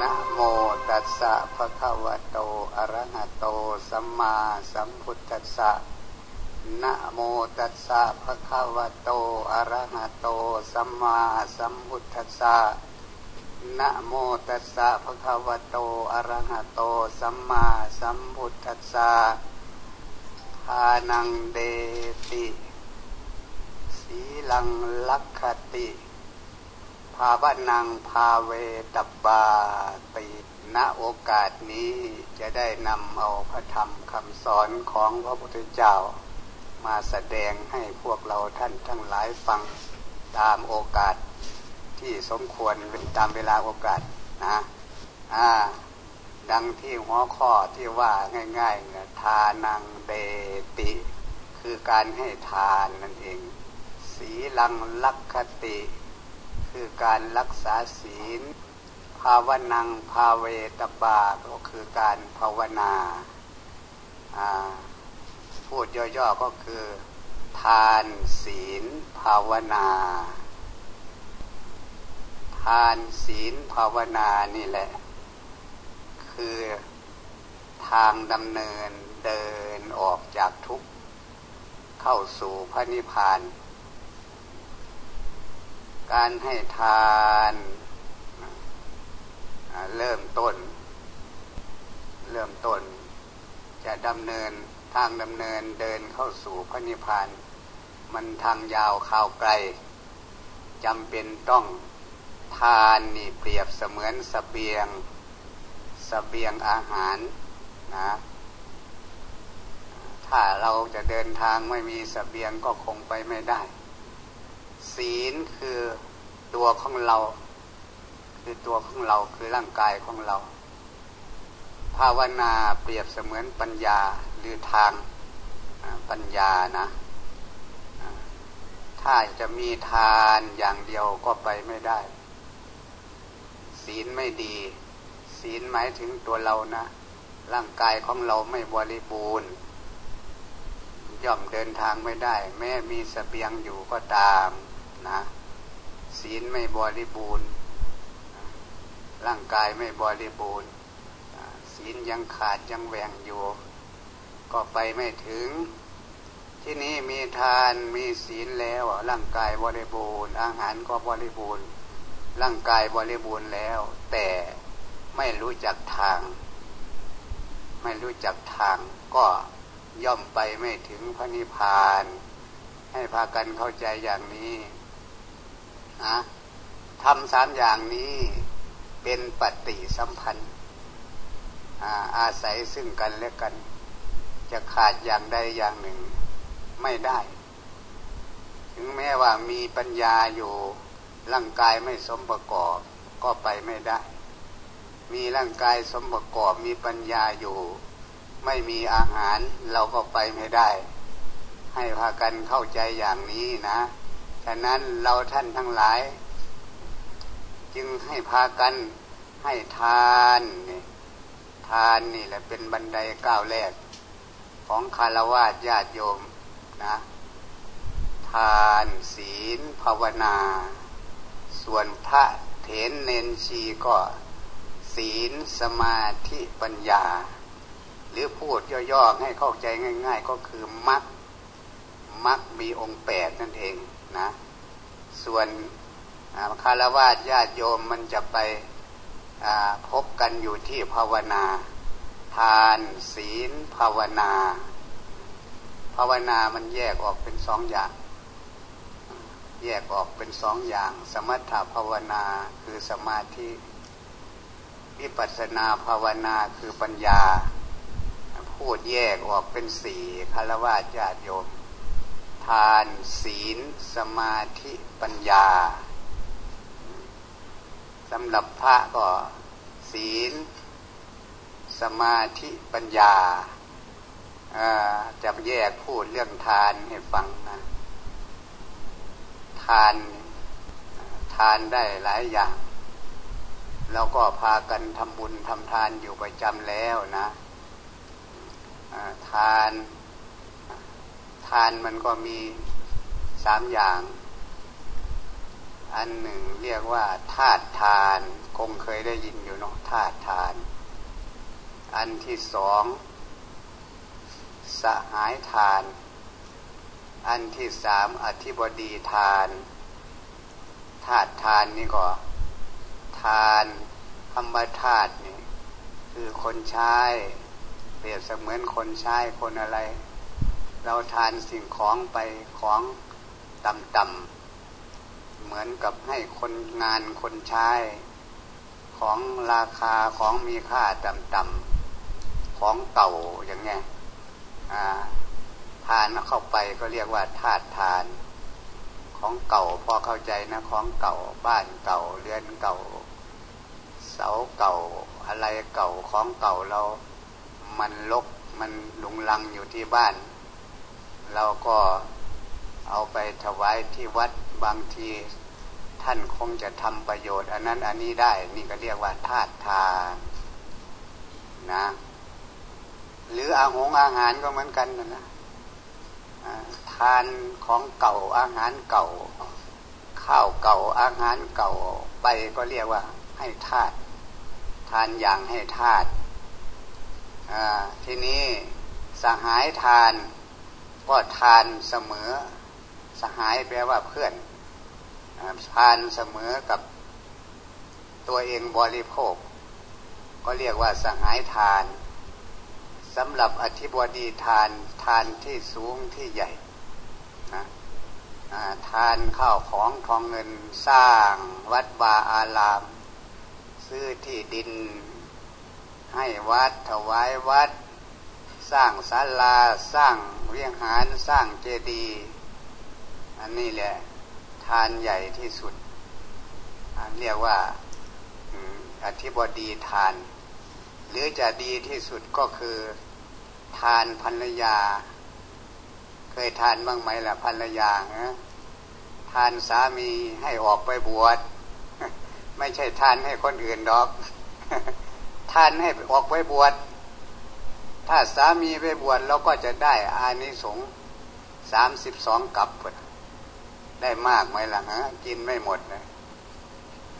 นะโมตัสสะภะคะวะโตอะระหะโตสัมมาสัมพุทธัสสะนะโมตัสสะภะคะวะโตอะระหะโตสัมมาสัมพุทธัสสะนะโมตัสสะภะคะวะโตอะระหะโตสัมมาสัมพุทธัสสะทานังเดติ สีลังลักขติาวนังภาเวตบาติณโอกาสนี้จะได้นำเอาพระธรรมคำสอนของพระพุทธเจ้า มาแสดงให้พวกเราท่านทั้งหลายฟังตามโอกาสที่สมควรเป็นตามเวลาโอกาสนะอ่าดังที่หัวข้อที่ว่าง่ายๆนะทานังเดติ คือการให้ทานนั่นเอง สีลังลักขติ คือการรักษาศีล ภาวนังภาเวตบาก็คือการภาวนาพูดย่อๆก็คือ ทานศีล ภาวนา ทานศีลภาวนานี่แหละ คือทางดำเนินเดินออกจากทุกข์ เข้าสู่พระนิพพาน การให้ทานเริ่มต้น เริ่มต้น จะดำเนินทางดำเนินเดินเข้าสู่พระนิพพาน มันทางยาวข่าวไกลจำเป็นต้องทานนี่เปรียบเสมือนสเสบียงสเสบียงอาหารนะถ้าเราจะเดินทางไม่มีสเสบียงก็คงไปไม่ได้ ศีลคือตัวของเรา คือตัวของเราคือร่างกายของเรา ภาวนาเปรียบเสมือนปัญญาหรือทางปัญญานะ ถ้าจะมีทานอย่างเดียวก็ไปไม่ได้ ศีลไม่ดี ศีลหมายถึงตัวเรานะ ร่างกายของเราไม่บริบูรณ์ย่อมเดินทางไม่ได้ แม้มีสเสบียงอยู่ก็ตาม นะศีลไม่บริบูรณ์ ร่างกายไม่บริบูรณ์ศีลยังขาดยังแหว่งอยู่ ก็ไปไม่ถึง ที่นี้มีทานมีศีลแล้วร่างกายบริบูรณ์ อาหารก็บริบูรณ์ ร่างกายบริบูรณ์แล้ว แต่ไม่รู้จักทาง ไม่รู้จักทางก็ย่อมไปไม่ถึงพระนิพพาน ให้พากันเข้าใจอย่างนี้ นะทำสามอย่างนี้เป็นปฏิสัมพันธ์อาอาศัยซึ่งกันและกัน จะขาดอย่างใดอย่างหนึ่งไม่ได้ ถึงแม้ว่ามีปัญญาอยู่ร่างกายไม่สมประกอบก็ไปไม่ได้ มีร่างกายสมประกอบมีปัญญาอยู่ ไม่มีอาหารเราก็ไปไม่ได้ ให้พากันเข้าใจอย่างนี้นะ ฉะนั้นเราท่านทั้งหลาย จึงให้พากันให้ทานนี่ทานนี่แหละเป็นบันไดก้าวแรก ของคารวะญาติโยมนะ ทานศีลภาวนา ส่วนพระเถนเนนชีก็ศีลสมาธิปัญญา หรือพูดย่อๆให้เข้าใจง่าย ๆ ก็คือมักมักมีองค์แปดนั่นเอง นะ ส่วนคารวะญาติโยมมันจะไปพบกันอยู่ที่ภาวนา ทานศีลภาวนา ภาวนามันแยกออกเป็นสองอย่าง แยกออกเป็นสองอย่าง สมถภาวนาคือสมาธิวิปัสนาภาวนาคือปัญญา พูดแยกออกเป็นสี่คารวะญาติโยมาน ศีล สมาธิปัญญาสำหรับพระก็ศีล สมาธิปัญญาจะแยกพูดเรื่องทานให้ฟังนะทานทานได้หลายอย่างเราก็พากันทำบุญทำทานอยู่ประจำแล้วนะทาน ทานมันก็มีสามอย่าง อันหนึ่งเรียกว่าธาตุทาน คงเคยได้ยินอยู่เนาะธาตุทาน อันที่สองสหายทาน อันที่สามอธิบดีทานธาตุทานนี่ก็ ทานธรรมธาตุนี่คือคนใช้เปรียบเสมือนคนใช้คนอะไร เราทานสิ่งของไปของต่ำๆเหมือนกับให้คนงานคนใช้ของราคาของมีค่าต่ำๆของเก่าอย่างเงี้ยทานเข้าไปก็เรียกว่าธาตุทาน ของเก่าพอเข้าใจนะของเก่าบ้านเก่าเรือนเก่า เสาเก่าอะไรเก่าของเก่าเรา มันลกมันหลุงลังอยู่ที่บ้าน เราก็เอาไปถวายที่วัดบางที ท่านคงจะทำประโยชน์ อันนั้นอันนี้ได้ นี่ก็เรียกว่าธาตุทานนะ หรืออาหงอาหารก็เหมือนกันนะทานของเก่าอาหารเก่า ข้าวเก่าอาหารเก่าไปก็เรียกว่า ให้ทาตุทานอย่างให้ทาตุทีนี้สหายทาน ก็ทานเสมอสหายแปลว่าเพื่อนทานเสมอกับตัวเองบริโภค ก็เรียกว่าสหายทานสำหรับอธิบดีทานทานที่สูงที่ใหญ่นะทานข้าวของทองเงินสร้างวัดบาอาราม ซื้อที่ดินให้วัดถวายวัด สร้างศาลาสร้างเวียงหารสร้างเจดีย์อันนี้แหละทานใหญ่ที่สุดเรียกว่าอธิบดีทาน หรือจะดีที่สุดก็คือทานภรรยา เคยทานบ้างไหมล่ะภรรยานะทานสามีให้ออกไปบวชไม่ใช่ทานให้คนอื่นดอก ทานให้ออกไปบวช ถ้าสามีไปบวชเราก็จะได้อานิสงส์สามสิบสองกับได้มากไหมล่ะฮะกินไม่หมดเลย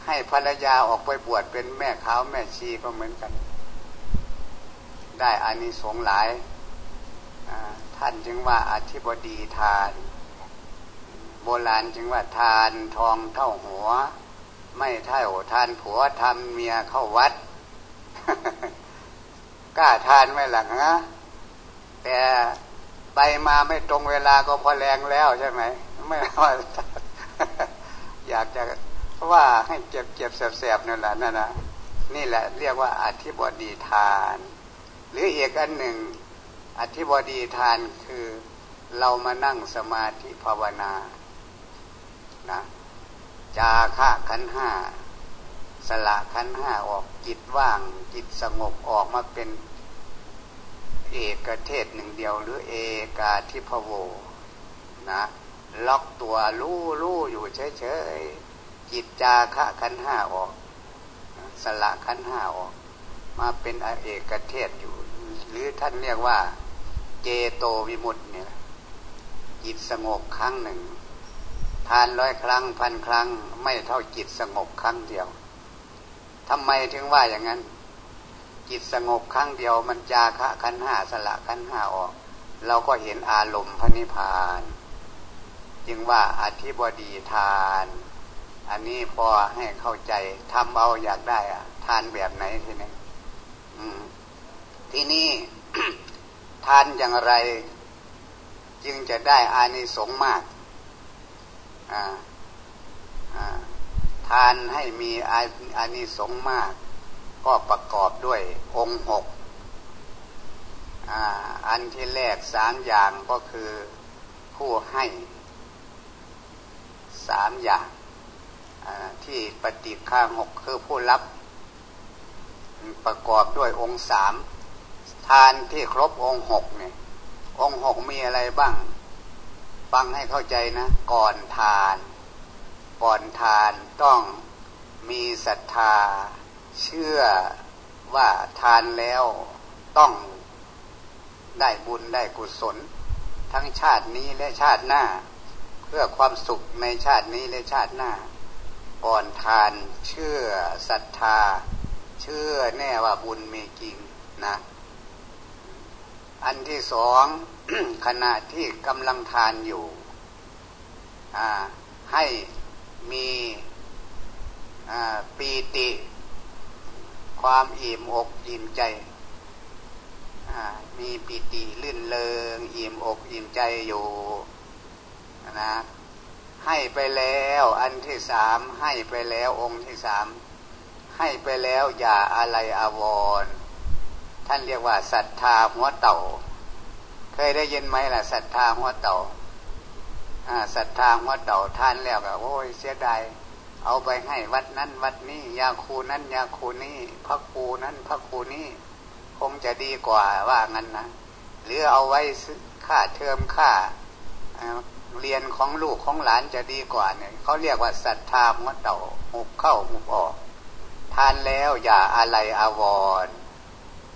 ให้ภรรยาออกไปบวชเป็นแม่ขาวแม่ชีก็เหมือนกัน ได้อานิสงส์หลายท่านจึงว่าอธิบดีทาน โบราณจึงว่าทานทองเท่าหัว ไม่เท่าทานผัวทำเมียเข้าวัด กล้าทานไหมหลังฮะแต่ไปมาไม่ตรงเวลาก็พอแรงแล้วใช่ไหมไม่ว่าอยากจะว่าให้เก็บเก็บแสบๆนั่นแหละนั่นนะนี่แหละเรียกว่าอธิบดีทาน หรืออีกอันหนึ่ง อธิบดีทานคือเรามานั่งสมาธิภาวนานะจาคะขันห้า สละขันห้าออกจิตว่าง จิตสงบออกมาเป็นเอกเทศหนึ่งเดียว หรือเอกาทิพโวนะล็อกตัวรู้รู้อยู่เฉยๆจิตจาคะขันห้าออก สละขันห้าออก มาเป็นเอกเทศอยู่ หรือท่านเรียกว่า เจโตวิมุตต์เนี่ยจิตสงบครั้งหนึ่งทานร้อยครั้งพันครั้ง ไม่เท่าจิตสงบครั้งเดียว ทำไมถึงว่าอย่างนั้น จิตสงบครั้งเดียวมันจาคะขันห้าสละขันห้าออก เราก็เห็นอารมณ์พระนิพพาน จึงว่าอธิบดีทาน อันนี้พอให้เข้าใจทำเอาอยากได้อะทานแบบไหนทีนี้ที่นี่ทานอย่างไร จึงจะได้อานิสงส์มาก อ่า อ่า ทานให้มีอานิสงส์มาก ก็ประกอบด้วยองค์หกอันที่แรกสามอย่างก็คือผู้ให้สามอย่างที่ปฏิฆาหกคือผู้รับ ประกอบด้วยองค์สามทานที่ครบองค์หกเนี่ยองค์หกมีอะไรบ้าง ฟังให้เข้าใจนะ ก่อนทาน ก่อนทานต้องมีศรัทธา เชื่อว่าทานแล้วต้องได้บุญได้กุศล ทั้งชาตินี้และชาติหน้า เพื่อความสุขในชาตินี้และชาติหน้า ก่อนทานเชื่อศรัทธา เชื่อแน่ว่าบุญมีจริงนะ อันที่สองขณะที่กำลังทานอยู่ให้ มีปีติ ความอิ่มอกอิ่มใจ มีปิติลื่นเลงอิ่มอกอิ่มใจอยู่นะให้ไปแล้วอันที่สามให้ไปแล้วองค์ที่สามให้ไปแล้วอย่าอะไรอาวรท่านเรียกว่าศรัทธาหัวเต่า เคยได้ยินไหมล่ะศรัทธาหัวเต่า ศรัทธาหัวเต่าท่านแล้วก็โอ้ยเสียดายเอาไปให้วัดนั้นวัดนี้ยาคูนั้นยาคูนี้พระครูนั้นพระครูนี้คงจะดีกว่าว่างั้นนะหรือเอาไว้ค่าเทอมค่าเรียนของลูกของหลานจะดีกว่าเนี่ยเขาเรียกว่าศรัทธาหัวเต่าหุบเข้าหุบออก ทานแล้วอย่าอะไรอาวร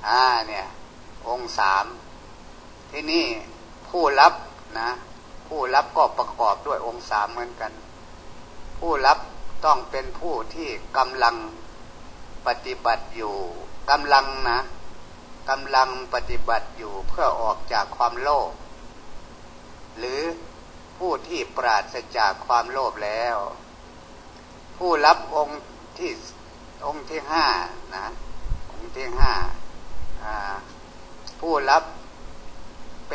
อ่าเนี่ย องค์สามที่นี่ผู้รับนะ ผู้รับก็ประกอบด้วยองค์สามเหมือนกัน ผู้รับต้องเป็นผู้ที่กำลังปฏิบัติอยู่กำลังนะกำลังปฏิบัติอยู่เพื่อออกจากความโลภหรือผู้ที่ปราศจากความโลภแล้ว ผู้รับองค์ที่องค์ที่ห้านะองค์ที่ห้าผู้รับ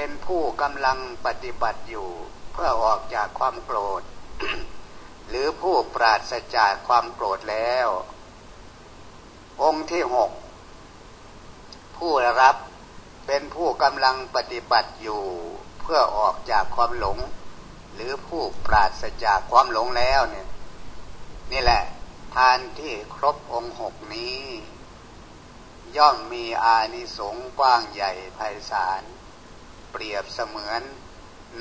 เป็นผู้กำลังปฏิบัติอยู่ เพื่อออกจากความโกรธ หรือผู้ปราศจากความโกรธแล้ว องค์ที่หกผู้รับเป็นผู้กำลังปฏิบัติอยู่ เพื่อออกจากความหลง หรือผู้ปราศจากความหลงแล้วเนี่ย นี่แหละ ทานที่ครบองค์หกนี้ ย่อมมีอานิสงส์กว้างใหญ่ไพศาล เปรียบเสมือน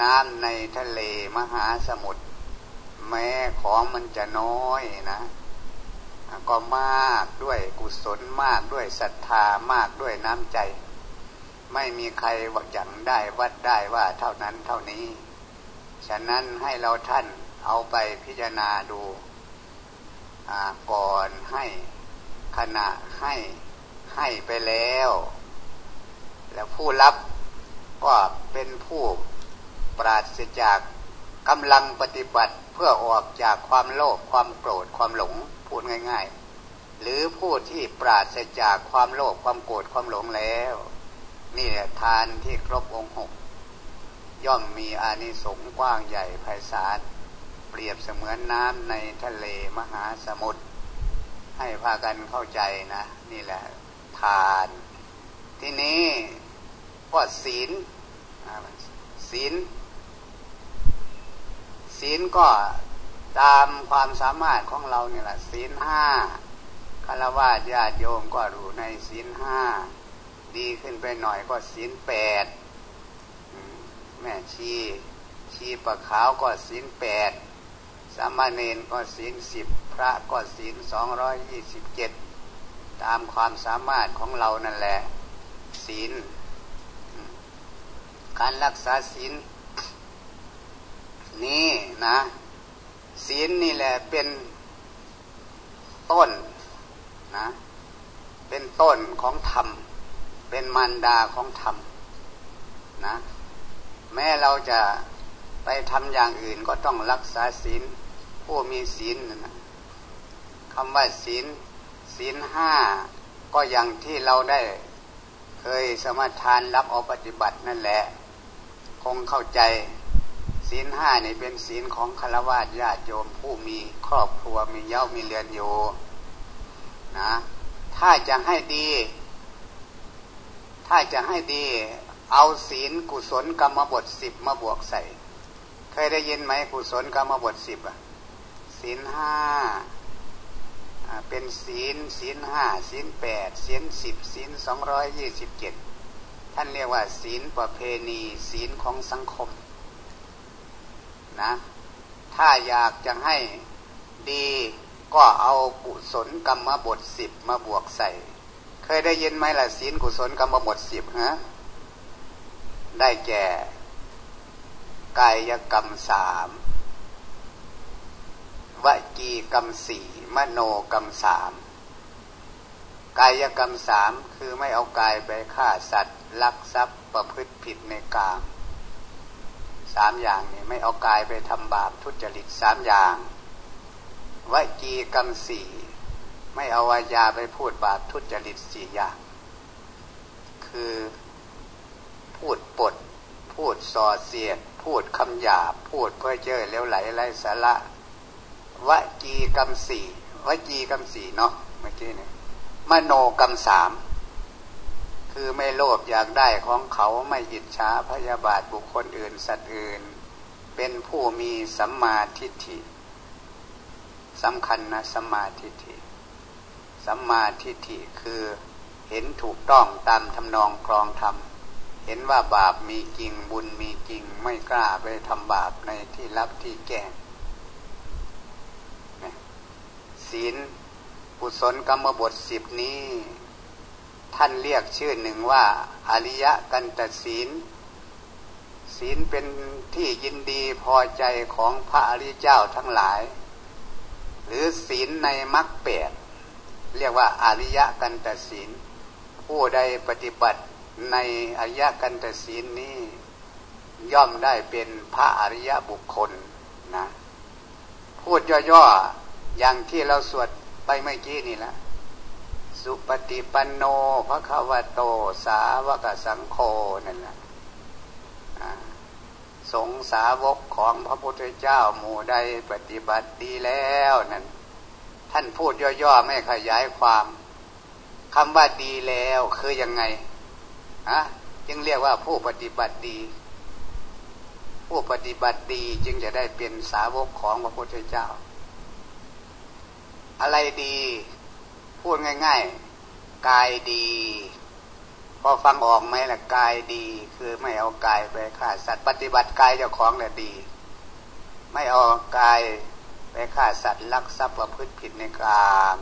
น้ำในทะเลมหาสมุทรแม้ของมันจะน้อยนะก็มากด้วยกุศลมากด้วยศรัทธามากด้วยน้ำใจ ไม่มีใครวัดอย่างได้วัดได้ว่าเท่านั้นเท่านี้ ฉะนั้นให้เราท่านเอาไปพิจารณาดูก่อนให้ขณะให้ให้ไปแล้ว แล้วผู้รับ ก็เป็นผู้ปราศจากกำลังปฏิบัติเพื่อออกจากความโลภความโกรธความหลงพูดง่าย ๆ หรือผู้ที่ปราศจากความโลภความโกรธความหลงแล้ว นี่ทานที่ครบองค์หกย่อมมีอานิสงส์กว้างใหญ่ไพศาลเปรียบเสมือนน้ำในทะเลมหาสมุทรให้พากันเข้าใจนะ นี่แหละ ทาน ที่นี้ ก็ศีลศีลศีลก็ตามความสามารถของเราเนี่ยแหละศีลห้าคารวะญาติโยมก็รู้ในศีลห้าดีขึ้นไปหน่อยก็ศีลแปดแม่ชีชีประขาวก็ศีลแปดสามเณรก็ศีลสิบพระก็ศีลสองร้อยยี่สิบเจ็ดตามความสามารถของเรานั่นแหละศีล การรักษาศีลนี่นะศีลนี่แหละเป็นต้นนะเป็นต้นของธรรม เป็นมารดาของธรรมนะแม้เราจะไปทำอย่างอื่นก็ต้องรักษาศีลผู้มีศีลนะคำว่าศีลศีลห้าก็อย่างที่เราได้เคยสมาทานรับเอาปฏิบัตินั่นแหละ คงเข้าใจศีลห้านี่เป็นศีลของฆราวาสญาติโยมผู้มีครอบครัวมีเย้ามีเรือนอยู่นะถ้าจะให้ดี ถ้าจะให้ดี เอาศีลกุศลกรรมบทสิบมาบวกใส่ เคยได้ยินไหมกุศลกรรมบทสิบอะศีลห้าเป็นศีลศีลห้าศีลแปดศีลสิบศีลสองร้อยยี่สิบเจ็ด ท่านเรียกว่า ศีลประเพณี ศีลของสังคมนะถ้าอยากจะให้ดีก็เอากุศลกรรมบทสิบมาบวกใส่ เคยได้ยินไหมล่ะศีลกุศลกรรมบทสิบฮะได้แก่กายกรรมสามวจีกรรมสี่มโนกรรมสาม กายกรรมสามคือไม่เอากายไปฆ่าสัตว์ ลักทรัพย์ประพฤติผิดในกามสามอย่างนี่ไม่เอากายไปทำบาปทุจริตสามอย่างวจีกรรมสี่ไม่เอาวายาไปพูดบาปทุจริตสี่อย่าง คือพูดปด พูดส่อเสียด พูดคำหยาพูดเพื่อเจอเล้วไหลไรสาระวจีกรรมสี่วจีกรรมสี่เนาะเมื่อกี้เนี่ย มโนกรรมสามคือไม่โลภอยากได้ของเขาไม่อิจฉาพยาบาทบุคคลอื่นสัตว์อื่น เป็นผู้มีสัมมาทิฏฐิสำคัญนะสัมมาทิฏฐิสัมมาทิฏฐิคือเห็นถูกต้องตามทำนองครองธรรมเห็นว่าบาปมีจริงบุญมีจริงไม่กล้าไปทำบาปในที่ลับที่แก้งศีล กุศลกรรมบทสิบนี้ ท่านเรียกชื่อหนึ่งว่า อริยกันตศีล ศีลเป็นที่ยินดีพอใจของพระอริยเจ้าทั้งหลาย หรือศีลในมรรคแปดเรียกว่าอริยกันตศีล ผู้ใดปฏิบัติในอริยกันตศีลนี้ ย่อมได้เป็นพระอริยบุคคลนะพูดย่อๆอย่างที่เราสวด ไปเมื่อกี้นี่แหละสุปฏิปันโนพระควโต สาวกสังโฆนั่นแหละสงสาวกของพระพุทธเจ้าหมู่ใดปฏิบัติดีแล้วนั่นท่านพูดย่อๆไม่ขยายความคำว่าดีแล้วคือยังไงฮะจึงเรียกว่าผู้ปฏิบัติดี ผู้ปฏิบัติดีจึงจะได้เป็นสาวกของพระพุทธเจ้า อะไรดี พูดง่ายๆ กายดี พอฟังออกไหมล่ะกายดี คือไม่เอากายไปฆ่าสัตว์ปฏิบัติกายเจ้าของเนี่ยดี ไม่เอากายไปฆ่าสัตว์ลักทรัพย์ประพฤติผิดในกลาง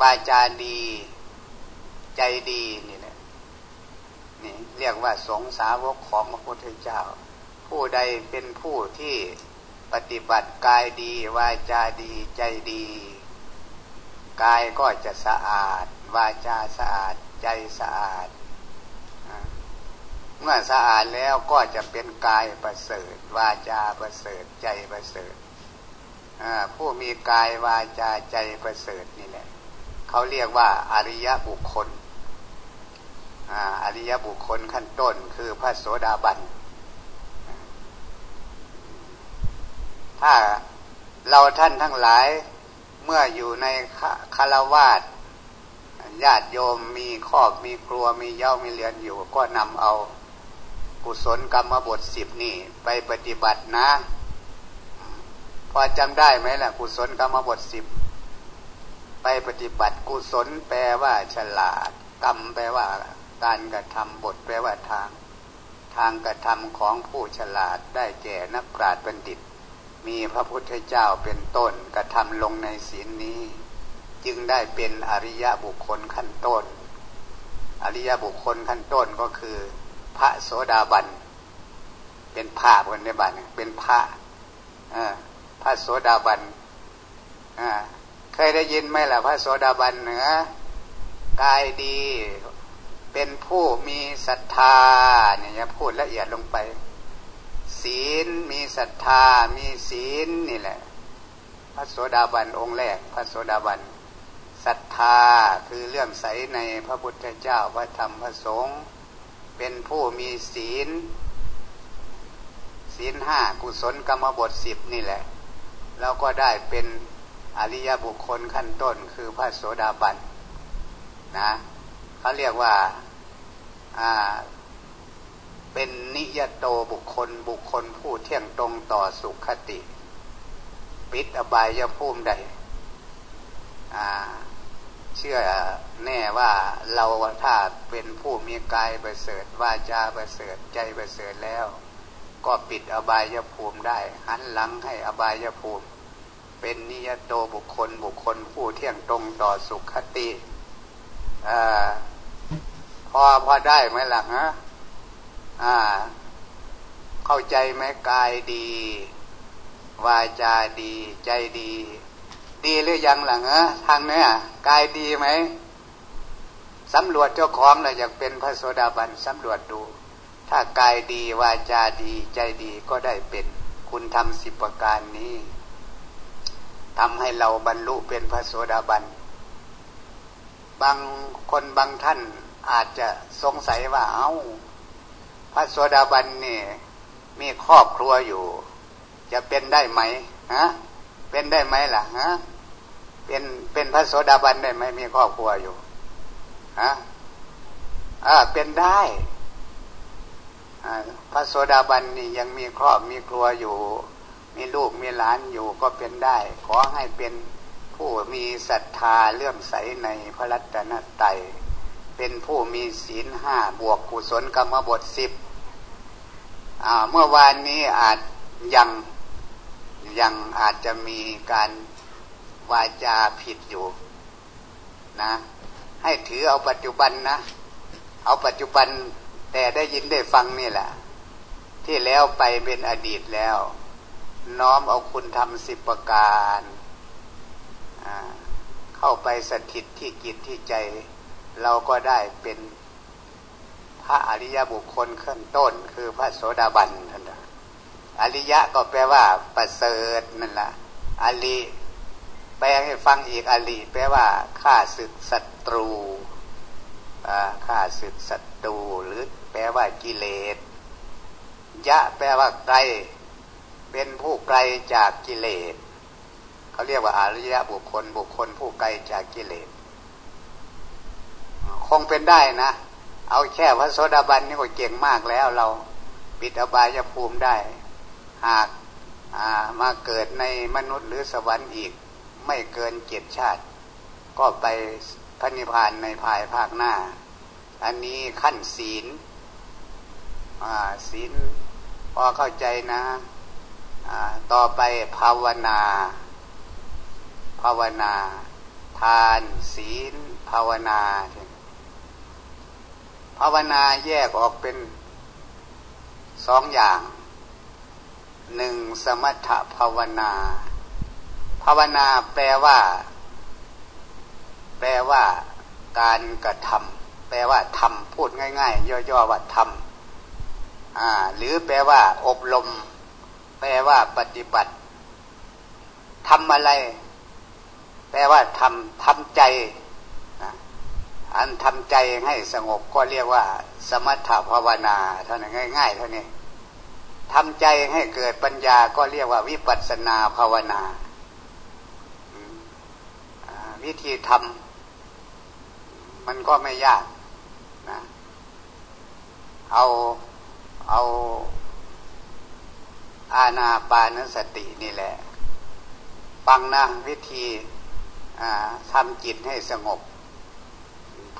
บาจาดี ใจดีนี่แหละนี่เรียกว่าสงสาวกของพระพุทธเจ้า ผู้ใดเป็นผู้ที่ ปฏิบัติกายดีวาจาดีใจดี กายก็จะสะอาด วาจาสะอาดใจสะอาด เมื่อสะอาดแล้วก็จะเป็นกายประเสริฐ วาจาประเสริฐใจประเสริฐผู้มีกายวาจาใจประเสริฐนี่แหละเขาเรียกว่าอริยบุคคลอริยบุคคลขั้นต้นคือพระโสดาบัน ถ้าเราท่านทั้งหลายเมื่ออยู่ในคารวาสญาติโยมมีครอบมีครัวมีเย้ามีเรือนอยู่ ก็นำเอากุศลกรรมบทสิบนี่ไปปฏิบัตินะ พอจำได้ไหมล่ะ กุศลกรรมบทสิบไปปฏิบัติกุศลแปลว่า ฉลาด กรรมแปลว่า การกระทำบทแปลว่าทาง ทางกระทำของผู้ฉลาดได้แก่นักปราชญ์บัณฑิต มีพระพุทธเจ้าเป็นต้นกระทำลงในศีลนี้ จึงได้เป็นอริยบุคคลขั้นต้น อริยบุคคลขั้นต้นก็คือ พระโสดาบัน เป็นพระคนในบันเป็นพระพระโสดาบันเคยได้ยินไหมล่ะพระโสดาบันเหนือกายดีเป็นผู้มีศรัทธาเนี่ยพูดละเอียดลงไป ศีล มีศรัทธา มีศีลนี่แหละ พระโสดาบันองค์แรก พระโสดาบันศรัทธาคือเรื่องใสในพระพุทธเจ้าพระธรรมพระสงฆ์เป็นผู้มีศีล ศีลห้ากุศลกรรมบทสิบนี่แหละแล้วก็ได้เป็นอริยบุคคลขั้นต้นคือพระโสดาบันนะเขาเรียกว่าอ่า เป็นนิยโตบุคคลบุคคลผู้เที่ยงตรงต่อสุขติ ปิดอบายภูมิใดเชื่อแน่ว่าเราถ้าเป็นผู้มีกายประเสริฐวาจาประเสริฐใจประเสริฐแล้ว ก็ปิดอบายภูมิได้ หันหลังให้อบายภูมิ เป็นนิยโตบุคคลบุคคลผู้เที่ยงตรงต่อสุขติอพอพอได้ไหมล่ะฮะ อ่า เข้าใจไหมกายดี วาจาดี ใจดี ดีหรือยังหลังเออทางเนี้ยกายดีไหมสำรวจเจ้าของเราอยากเป็นพระโสดาบันสำรวจดู ถ้ากายดี วาจาดี ใจดีก็ได้เป็น คุณทำสิบประการนี้ทำให้เราบรรลุเป็นพระโสดาบัน บางคนบางท่านอาจจะสงสัยว่าเอา้า พระโสดาบันนี่มีครอบครัวอยู่ จะเป็นได้ไหมฮะเป็นได้ไหมล่ะฮะเป็นเป็นพระโสดาบันได้ไหมมีครอบครัวอยู่ฮะอ่าเป็นได้พระโสดาบันนี่ยังมีครอบมีครัวอยู่ มีลูกมีหลานอยู่ก็เป็นได้ ขอให้เป็นผู้มีศรัทธาเลื่อมใสในพระรัตนตรัย เป็นผู้มีศีลห้าบวกกุศลกรรมบทสิบเมื่อวานนี้อาจยังยังอาจจะมีการวาจาผิดอยู่นะ ให้ถือเอาปัจจุบันนะ เอาปัจจุบันแต่ได้ยินได้ฟังนี่แหละ ที่แล้วไปเป็นอดีตแล้ว น้อมเอาคุณทำสิบประการ เข้าไปสถิตที่จิตที่ใจ เราก็ได้เป็นพระอริยบุคคลขั้นต้น คือพระโสดาบันท่านอริยะก็แปลว่าประเสริฐนั่นแหละอริแปลให้ฟังอีกอริแปลว่าฆ่าศึกศัตรูฆ่าศึกศัตรูหรือแปลว่ากิเลสยะแปลว่าไกลเป็นผู้ไกลจากกิเลสเขาเรียกว่าอริยะบุคคลบุคคลผู้ไกลจากกิเลส คงเป็นได้นะ เอาแค่พระโสดาบันนี่ก็เก่งมากแล้วเราปิดอบายภูมิได้ หากมาเกิดในมนุษย์หรือสวรรค์อีก ไม่เกินเจ็ดชาติ ก็ไปพระนิพพานในภายภาคหน้า อันนี้ขั้นศีลศีลพอเข้าใจนะต่อไปภาวนา ภาวนา ทานศีล ภาวนา ภาวนาแยกออกเป็นสองอย่างหนึ่งสมถภาวนา ภาวนาแปลว่า แปลว่า การกระทำแปลว่าทำพูดง่าย ๆ ย่อๆว่าทำหรือแปลว่า อบรม แปลว่า ปฏิบัติทำอะไร แปลว่าทำทำใจ อันทำใจให้สงบก็เรียกว่า สมถภาวนาเท่านั้นง่าย ๆ เท่านี้ทำใจให้เกิดปัญญาก็เรียกว่าวิปัสสนาภาวนา วิธีทำมันก็ไม่ยากนะเอาเอาอาณาปานสตินี่แหละ ฟังนะวิธีทำจิตให้สงบ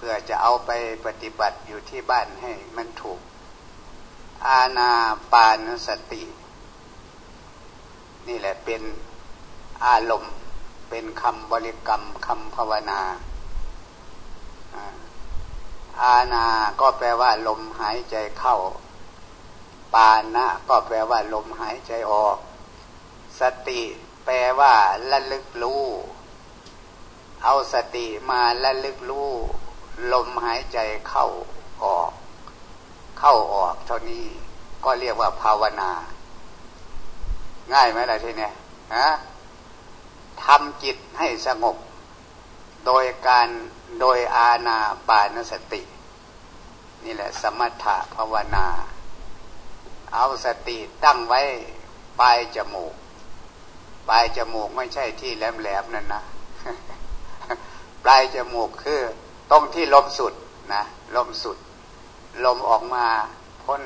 เพื่อจะเอาไปปฏิบัติอยู่ที่บ้านให้มันถูก อาณาปานสติ นี่แหละเป็นอารมณ์เป็นคำบริกรรมคำภาวนาอาณาก็แปลว่าลมหายใจเข้า ปานะก็แปลว่าลมหายใจออก สติแปลว่าระลึกรู้ เอาสติมาและลึกรู้ ลมหายใจเข้าออก เข้าออกเท่านี้ก็เรียกว่าภาวนา ง่ายไหมล่ะทีเนี้ยฮะทำจิตให้สงบ โดยการโดยอาณาปานสติ นี่แหละสมถะภาวนา เอาสติตั้งไว้ปลายจมูก ปลายจมูกไม่ใช่ที่แหลมๆนั่นนะ ปลายจมูกคือ ตรงที่ลมสุดนะลมสุด ลมออกมาพ้น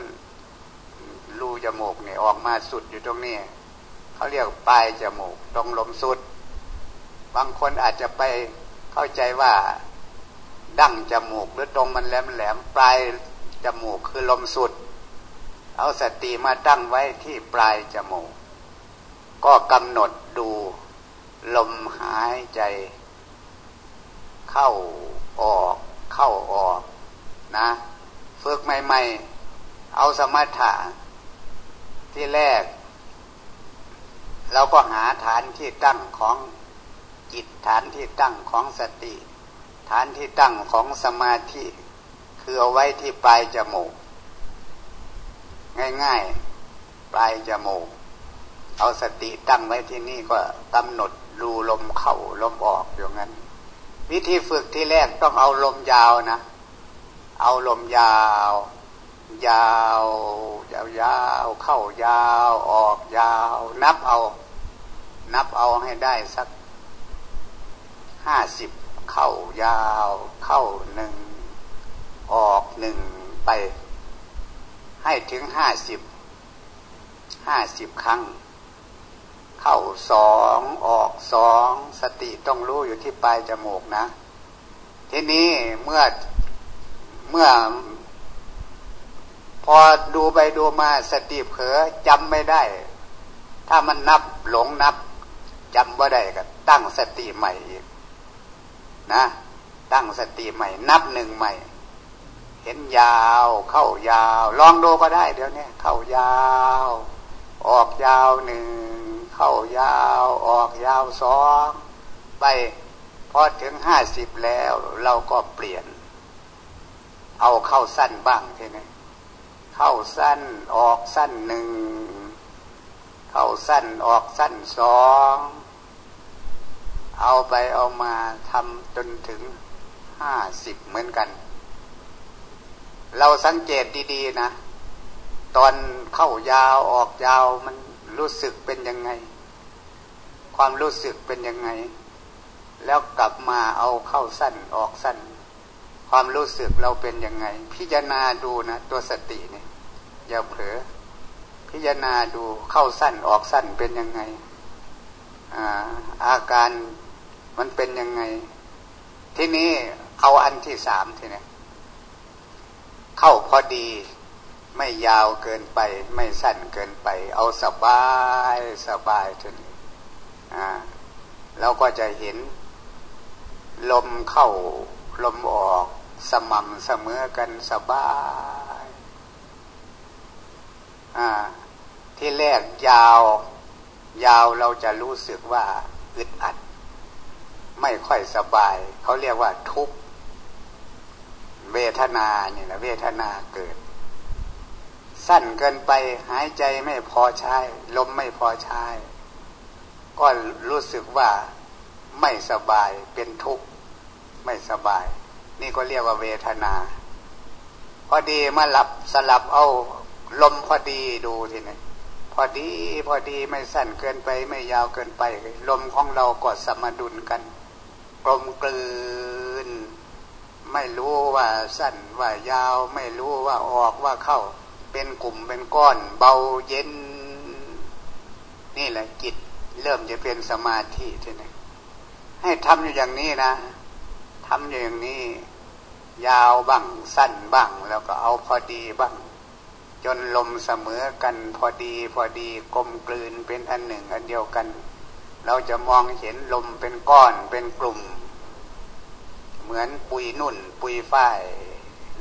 รูจมูกเนี่ยออกมาสุดอยู่ตรงนี้เขาเรียกปลายจมูก ตรงลมสุด บางคนอาจจะไปเข้าใจว่าดั้งจมูกหรือตรงมันแหลมแหลมปลายจมูกคือลมสุด เอาสติมาตั้งไว้ที่ปลายจมูก ก็กำหนดดูลมหายใจ เข้า ออกเข้าออกนะฝึกใหม่ ๆ เอาสมถะที่แรก เราก็หาฐานที่ตั้งของจิตฐานที่ตั้งของสติ ฐานที่ตั้งของสมาธิ คือเอาไว้ที่ปลายจมูก ง่ายๆ ปลายจมูก เอาสติตั้งไว้ที่นี่ก็กำหนดดูลมเข้าลมออกอย่างนั้น วิธีฝึกที่แรกต้องเอาลมยาวนะ เอาลมยาว ยาวยาวยาวเข้ายาวออกยาว นับเอา นับเอาให้ได้สักห้าสิบเข้ายาว เข้าหนึ่งออกหนึ่งไป ให้ถึงห้าสิบห้าสิบครั้ง เข้าสองออกสองสติต้องรู้อยู่ที่ปลายจมูกนะ ทีนี้เมื่อเมื่อ พอดูไปดูมาสติเผลอจำไม่ได้ ถ้ามันนับหลงนับจำว่าได้ก็ตั้งสติใหม่อีกนะ ตั้งสติใหม่ นับหนึ่งใหม่ เห็นยาว เข้ายาว ลองดูก็ได้ เดี๋ยวนี้เข้ายาว ออกยาวหนึ่ง เข้ายาวออกยาวสองไปพอถึงห้าสิบแล้วเราก็เปลี่ยน เอาเข้าสั้นบ้างทีนี้เข้าสั้นออกสั้นหนึ่งเข้าสั้นออกสั้นสองเอาไปเอามาทำจนถึงห้าสิบเหมือนกัน เราสังเกตดี ๆ นะ ตอนเข้ายาวออกยาวมันรู้สึกเป็นยังไง ความรู้สึกเป็นยังไง แล้วกลับมาเอาเข้าสั้นออกสั้น ความรู้สึกเราเป็นยังไง พิจารณาดูนะตัวสติเนี่ยอย่าเผลอพิจารณาดูเข้าสั้นออกสั้นเป็นยังไงอาอาการมันเป็นยังไง ที่นี้เอาอันที่สามทีนี้เข้าพอดีไม่ยาวเกินไป ไม่สั้นเกินไป เอาสบายสบายทีนี้อ่า เราก็จะเห็นลมเข้าลมออกสม่ำเสมอกันสบายที่แรกยาว ยาวเราจะรู้สึกว่าอึดอัด ไม่ค่อยสบาย เขาเรียกว่าทุกเวทนาเนี่ยนะเวทนาเกิด สั้นเกินไปหายใจไม่พอใช้ ลมไม่พอใช้ ก็รู้สึกว่าไม่สบายเป็นทุกข์ไม่สบาย นี่ก็เรียกว่าเวทนา พอดีมาหลับสลับเอาลมพอดีดูทีนี้พอดีพอดีไม่สั้นเกินไปไม่ยาวเกินไป ลมของเราก็สมดุลกันกลมกลืน ไม่รู้ว่าสั้นว่ายาวไม่รู้ว่าออกว่าเข้า เป็นกลุ่มเป็นก้อน เบาเย็น นี่แหละจิต เริ่มจะเป็นสมาธิทีนี้ให้ทำอยู่อย่างนี้นะทำอยู่อย่างนี้ ยาวบ้างสั้นบ้าง แล้วก็เอาพอดีบ้าง จนลมเสมอกันพอดีพอดีกลมกลืนเป็นอันหนึ่งอันเดียวกัน เราจะมองเห็นลมเป็นก้อนเป็นกลุ่ม เหมือนปุยนุ่น ปุยฝ้าย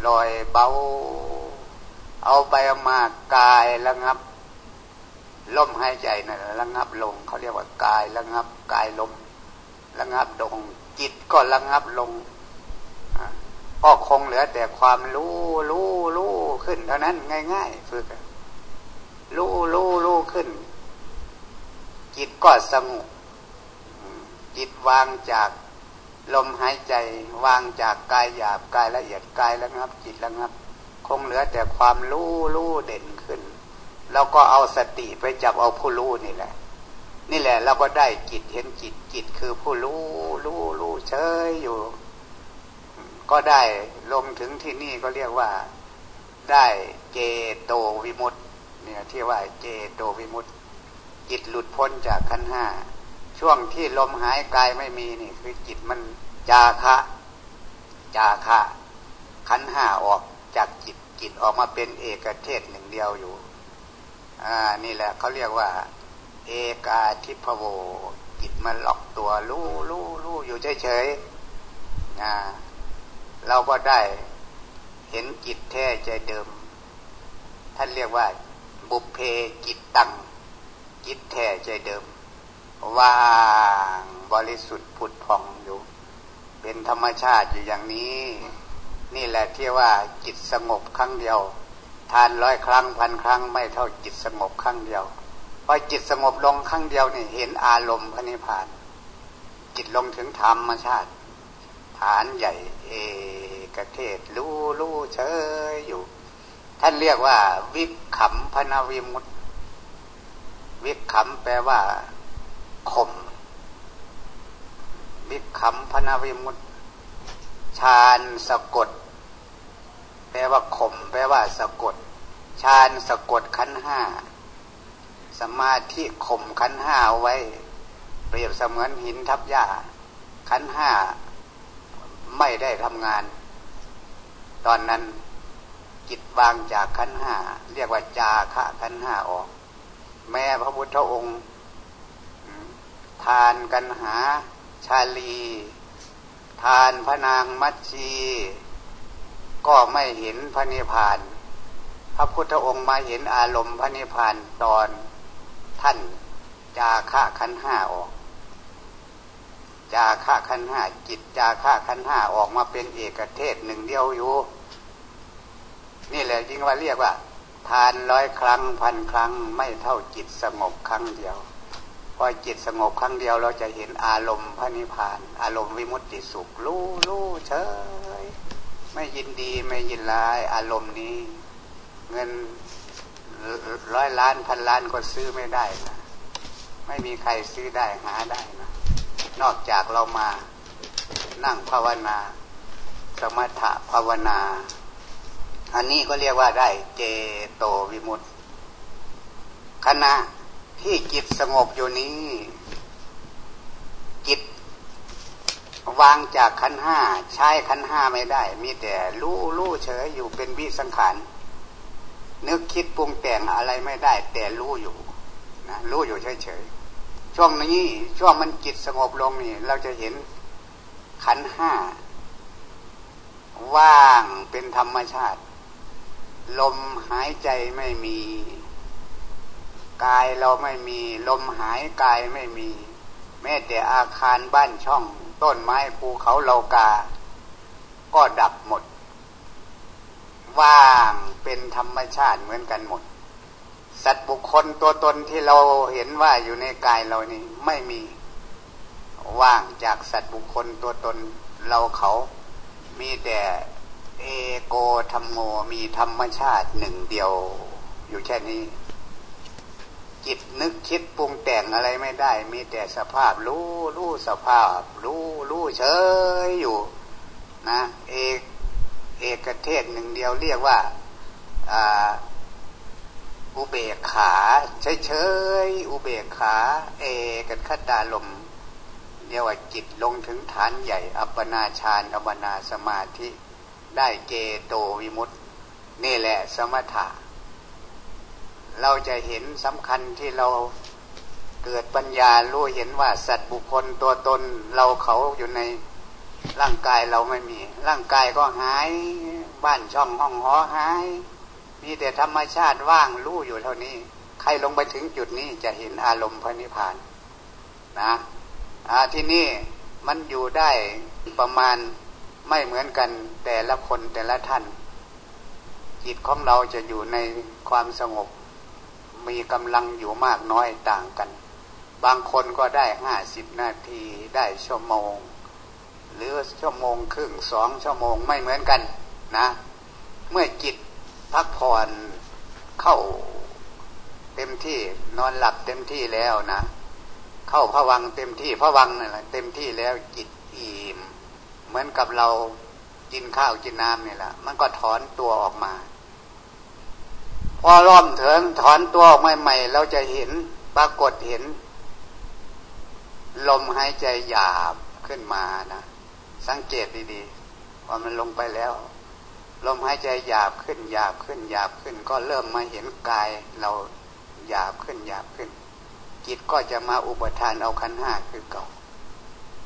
ลอยเบา เอาไปเอามากายระงับ ลมหายใจนะ่ะระงับลงเขาเรียกว่ากายระงับกายลมระงับลงจิตก็ระงับลงก็คงเหลือแต่ความรู้รู้รู้ขึ้นเท่านั้นง่ายๆฝึกรู้รู้รู้ขึ้น จิตก็สงบจิตวางจากลมหายใจ วางจากกายหยาบกายละเอียดกายแล้วงับ จิตแล้วงับ คงเหลือแต่ความรู้รู้เด่น ขึ้นแล้วก็เอาสติไปจับเอาผู้รู้นี่แหละ นี่แหละเราก็ได้จิตเห็นจิตจิตคือผู้รู้รู้รู้เฉยอยู่ ก็ได้ลงถึงที่นี่ก็เรียกว่าได้เจโตวิมุตต์เนี่ยที่ว่าเจโตวิมุตต์จิตหลุดพ้นจากขันห้าช่วงที่ลมหายกายไม่มีนี่คือจิตมันจาคะ จาคะขันห้าออกจากจิตจิตออกมาเป็นเอกเทศหนึ่งเดียวอยู่ อ่านี่แหละเขาเรียกว่า เอกาทิพโวจิตมันล็อกตัวรู้รู้รู้อยู่เฉยๆอ่าเราก็ได้เห็นจิตแท้ใจเดิม ท่านเรียกว่า บุเพจิตตังจิตแท้ใจเดิม ว่างบริสุทธิ์ผุดผ่องอยู่ เป็นธรรมชาติอยู่อย่างนี้ นี่แหละที่ว่าจิตสงบครั้งเดียว ทานร้อยครั้งพันครั้งไม่เท่าจิตสงบครั้งเดียวพอจิตสงบลงครั้งเดียวนี่เห็นอารมณ์พระนิพพาน จิตลงถึงธรรมชาติ ฐานใหญ่เอกเทศรู้รู้เฉยอยู่ ท่านเรียกว่า วิขำพนาวิมุตวิขำแปลว่าข่มวิขำพนาวิมุตฌานสะกด แปลว่าข่มแปลว่าสะกดฌานสะกดขันห้าสมาธิข่มขันห้าเอาไว้ เปรียบเสมือนหินทับหญ้าขันห้าไม่ได้ทำงาน ตอนนั้นจิตวางจากขันห้าเรียกว่าจาคะขันห้าออก แม่พระพุทธองค์ทานกันหาชาลี ทานพระนางมัชชี ก็ไม่เห็นพระนิพพาน พระพุทธองค์มาเห็นอารมณ์พระนิพพานตอนท่านจาคะขันห้าออก จาคะขันห้าจิตจาคะขันห้าออกมาเป็นเอกเทศหนึ่งเดียวอยู่ นี่แหละจริงว่าเรียกว่า ทานร้อยครั้งพันครั้งไม่เท่าจิตสงบครั้งเดียวพอจิตสงบครั้งเดียวเราจะเห็นอารมณ์พระนิพพาน อารมณ์วิมุตติสุขรู้รู้เฉย ไม่ยินดีไม่ยินร้าย อารมณ์นี้ เงินร้อยล้านพันล้านก็ซื้อไม่ได้นะไม่มีใครซื้อได้หาได้นะนอกจากเรามานั่งภาวนา สมถะภาวนา อันนี้ก็เรียกว่าได้เจโตวิมุตติขณะที่จิตสงบอยู่นี้ จิต วางจากขันห้าใช้ขันห้าไม่ได้ มีแต่รู้รู้เฉยอยู่เป็นวิสังขารนึกคิดปรุงแต่งอะไรไม่ได้ แต่รู้อยู่นะรู้อยู่เฉยๆช่วงนี้ช่วงมันจิตสงบลงนี่ เราจะเห็นขันห้าว่างเป็นธรรมชาติ ลมหายใจไม่มี กายเราไม่มี ลมหายกายไม่มี แม้แต่อาคารบ้านช่อง ต้นไม้ภูเขาเลากา ก็ดับหมด ว่างเป็นธรรมชาติเหมือนกันหมด สัตว์บุคคลตัวตนที่เราเห็นว่าอยู่ในกายเรานี่ไม่มีว่างจากสัตว์บุคคลตัวตนเราเขา มีแต่เอโกธรรมโมมีธรรมชาติหนึ่งเดียวอยู่แค่นี้ จิตนึกคิดปรุงแต่งอะไรไม่ได้ มีแต่สภาพรู้รู้สภาพ รู้รู้เฉยอยู่นะเอกเอกเทศหนึ่งเดียวเรียกว่าอุเบกขาเฉยๆอุเบกขา เอกันคตาลมเรียกว่าจิตลงถึงฐานใหญ่ อัปปนาฌานอัปปนาสมาธิ ได้เกโตวิมุตตินี่แหละสมถะ เราจะเห็นสำคัญที่เราเกิดปัญญารู้เห็นว่าสัตว์บุคคลตัวตนเราเขาอยู่ในร่างกายเราไม่มี ร่างกายก็หายบ้านช่องห้องหอหาย มีแต่ธรรมชาติว่างรู้อยู่เท่านี้ ใครลงไปถึงจุดนี้จะเห็นอารมณ์พระนิพพานนะที่นี่มันอยู่ได้ประมาณไม่เหมือนกันแต่ละคนแต่ละท่าน จิตของเราจะอยู่ในความสงบ มีกำลังอยู่มากน้อยต่างกัน บางคนก็ได้ห้าสิบนาทีได้ชั่วโมง หรือชั่วโมงครึ่งสองชั่วโมงไม่เหมือนกันนะ เมื่อจิตพักผ่อนเข้าเต็มที่นอนหลับเต็มที่แล้วนะ เข้าพวังเต็มที่พวังนั่นแหละเต็มที่แล้วจิตอิ่มเหมือนกับเรากินข้าวกินน้ำนี่แหละมันก็ถอนตัวออกมา พอร่อมเถิงถอนตัวออกใหม่ๆเราจะเห็นปรากฏเห็น ลมหายใจหยาบขึ้นมานะสังเกตดีๆพอมันลงไปแล้ว ลมหายใจหยาบขึ้นหยาบขึ้นหยาบขึ้น ก็เริ่มมาเห็นกายเราหยาบขึ้นหยาบขึ้น จิตก็จะมาอุปทานเอาขันห้าคือเก่า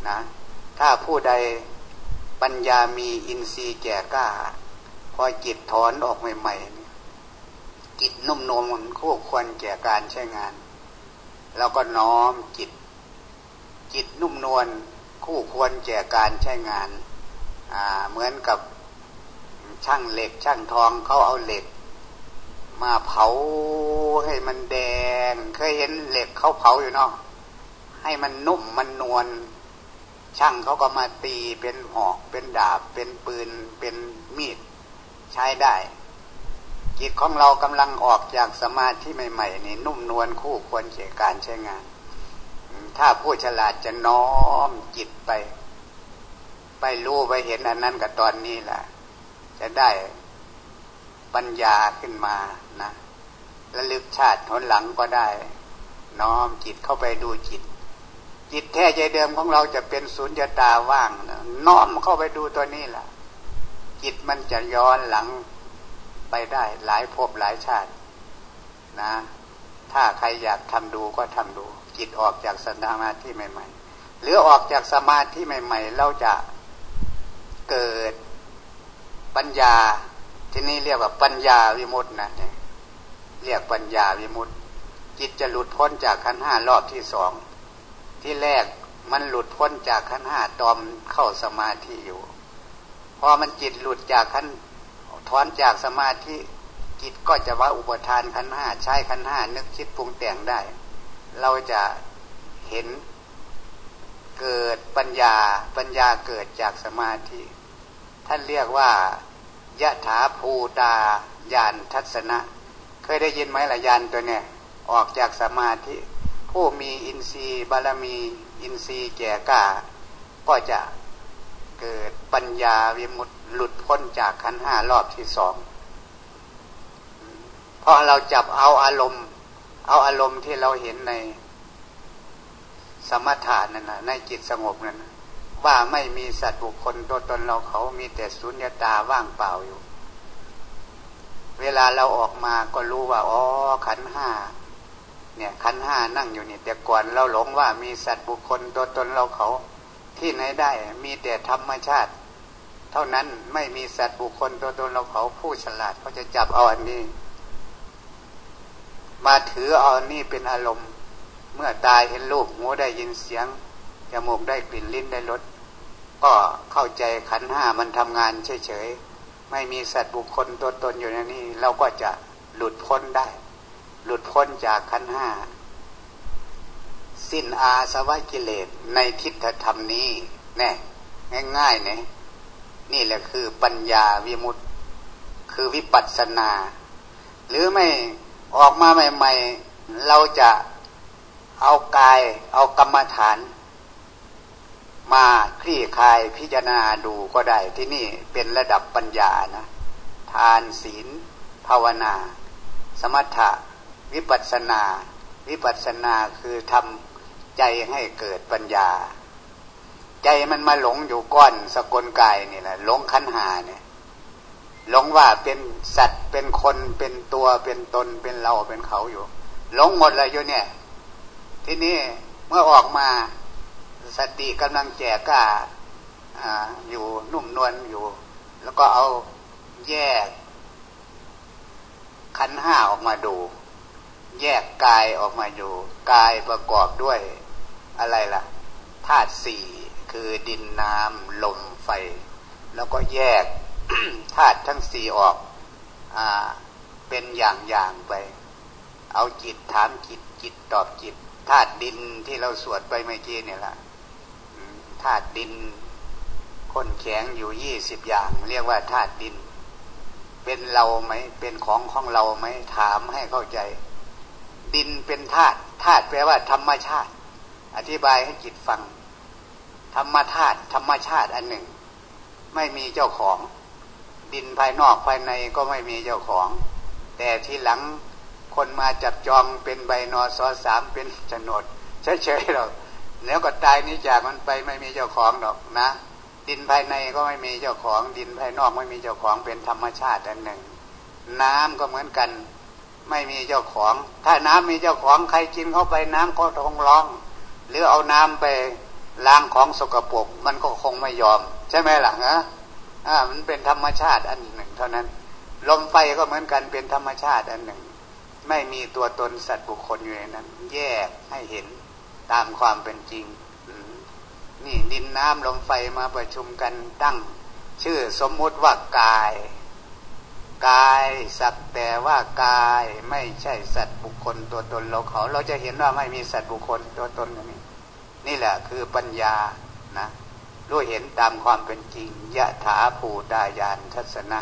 นะถ้าผู้ใดปัญญามีอินทรีย์แก่กล้า พอจิตถอนออกใหม่ๆ จิตนุ่มนวลมันคู่ควรแก่การใช้งาน แล้วก็น้อมจิต จิตนุ่มนวลคู่ควรแก่การใช้งานเหมือนกับช่างเหล็ก ช่างทองเขาเอาเหล็ก มาเผาให้มันแดง เคยเห็นเหล็กเขาเผาอยู่เนาะให้มันนุ่มมันนวลช่างเขาก็มาตีเป็นหอกเป็นดาบเป็นปืนเป็นมีดใช้ได้ จิตของเรากำลังออกจากสมาธิใหม่ๆนี่นุ่มนวลคู่ควรเกี่ยการใช้งาน ถ้าผู้ฉลาดจะน้อมจิตไป ไปรู้ไปเห็นอันนั้นกับตอนนี้แหละจะได้ปัญญาขึ้นมานะระลึกชาติทนหลังก็ได้ น้อมจิตเข้าไปดูจิต จิตแท้ใจเดิมของเราจะเป็นสุญญตาว่างนะน้อมเข้าไปดูตัวนี้แหละจิตมันจะย้อนหลัง ไปได้หลายภพหลายชาตินะ ถ้าใครอยากทำดูก็ทำดู จิตออกจากสมาธิใหม่ ๆ หรือออกจากสมาธิใหม่ ๆ เราจะเกิดปัญญาที่นี่เรียกว่าปัญญาวิมุตต์นะเรียกปัญญาวิมุตต์จิตจะหลุดพ้นจากขันห้ารอบที่สองที่แรกมันหลุดพ้นจากขันห้าตอมเข้าสมาธิอยู่ พอมันจิตหลุดจากขัน ถอนจากสมาธิจิตก็จะว่าอุปทานขันห้าใช้ขันห้านึกคิดปรุงแต่งได้ เราจะเห็นเกิดปัญญาปัญญาเกิดจากสมาธิ ท่านเรียกว่ายะถาภูตายานทัศนะ เคยได้ยินไหมละยานตัวเนี้ยออกจากสมาธิ ผู้มีอินทรีย์บารมี อินทรีย์แก่กล้าก็จะ เกิดปัญญาวิมุตติหลุดพ้นจากขันห้ารอบที่สองเพราะเราจับเอาอารมณ์ เอาอารมณ์ที่เราเห็นในสมถะนั่นนะในจิตสงบนั่นนะว่าไม่มีสัตว์บุคคลตัวตนเราเขามีแต่สุญญตาว่างเปล่าอยู่ เวลาเราออกมาก็รู้ว่าอ๋อขันห้าเนี่ยขันห้านั่งอยู่นี่แต่ก่อนเราหลงว่ามีสัตว์บุคคลตัวตนเราเขา ที่ไหนได้มีแต่ธรรมชาติ เท่านั้นไม่มีสัตว์บุคคลตัวตนเราเขาผู้ฉลาดเขาจะจับเอาอันนี้ มาถือเอาอันนี้เป็นอารมณ์ เมื่อตายเห็นรูปหูได้ยินเสียงจมูกได้กลิ่นลิ้นได้รสก็เข้าใจขันห้ามันทำงานเฉยๆไม่มีสัตว์บุคคลตัวตนอยู่ในนี้ เราก็จะหลุดพ้นได้ หลุดพ้นจากขันห้า สิ้นอาสวะกิเลสในทิฏฐธรรมนี้แน่ง่ายๆเนี่ยนี่แหละคือปัญญาวิมุตติ คือวิปัสสนา หรือไม่ออกมาใหม่ ๆ เราจะเอากาย เอากรรมฐาน มาคลี่คลายพิจารณาดูก็ได้ที่นี่เป็นระดับปัญญานะทานศีล ภาวนา สมถะ วิปัสสนา วิปัสสนาคือทำ ใจให้เกิดปัญญา ใจมันมาหลงอยู่ก้อนสกลกายนี่แหละหลงขันหาเนี่ยหลงว่าเป็นสัตว์เป็นคนเป็นตัวเป็นตนเป็นเราเป็นเขาอยู่หลงหมดเลยอยู่เนี่ย ที่นี่เมื่อออกมาสติกำลังแจกก้าอยู่นุ่มนวลอยู่ แล้วก็เอาแยก ขันห้าออกมาดู แยกกายออกมาอยู่ กายประกอบด้วย อะไรล่ะธาตุสี่คือดินน้ำลมไฟ แล้วก็แยกธาตุทั้งสี่ออกอเป็นอย่างๆไป เอาจิตถามจิตจิตตอบจิตธาตุดินที่เราสวดไปเมื่อกี้เนี่ยล่ะธาตุดินคนแข็งอยู่ยี่สิบอย่าง เรียกว่าธาตุดิน เป็นเราไหมเป็นของของเราไหมถามให้เข้าใจ ดินเป็นธาตุธาตุแปลว่าธรรมชาติ อธิบายให้จิตฟัง ธรรมธาตุธรรมชาติอันหนึ่ง ไม่มีเจ้าของ ดินภายนอกภายในก็ไม่มีเจ้าของ แต่ทีหลังคนมาจับจองเป็นใบนอซอสามเป็นโฉนดเฉยๆหรอกแล้วก็ตายนี้จากมันไปไม่มีเจ้าของหรอกนะ ดินภายในก็ไม่มีเจ้าของ ดินภายนอกไม่มีเจ้าของเป็นธรรมชาติอันหนึ่ง น้ำก็เหมือนกัน ไม่มีเจ้าของ ถ้าน้ำมีเจ้าของใครกินเข้าไปน้ำก็ท้องร้อง หรือเอาน้ำไปล้างของสกปรกมันก็คงไม่ยอม ใช่ไหมล่ะฮะอ่ามันเป็นธรรมชาติอันหนึ่ง เท่านั้น ลมไฟก็เหมือนกันเป็นธรรมชาติอันหนึ่ง ไม่มีตัวตนสัตว์บุคคลอยู่ในนั้น แยกให้เห็นตามความเป็นจริงนี่ดินน้ำลมไฟมาประชุมกันตั้ง ชื่อสมมติว่ากาย กายสักแต่ว่ากายไม่ใช่สัตว์บุคคลตัวตนเราเขา เราจะเห็นว่าไม่มีสัตว์บุคคลตัวตนอย่างนี้นี่แหละคือปัญญานะรู้เห็นตามความเป็นจริงยะถาภูตายานทัศนะ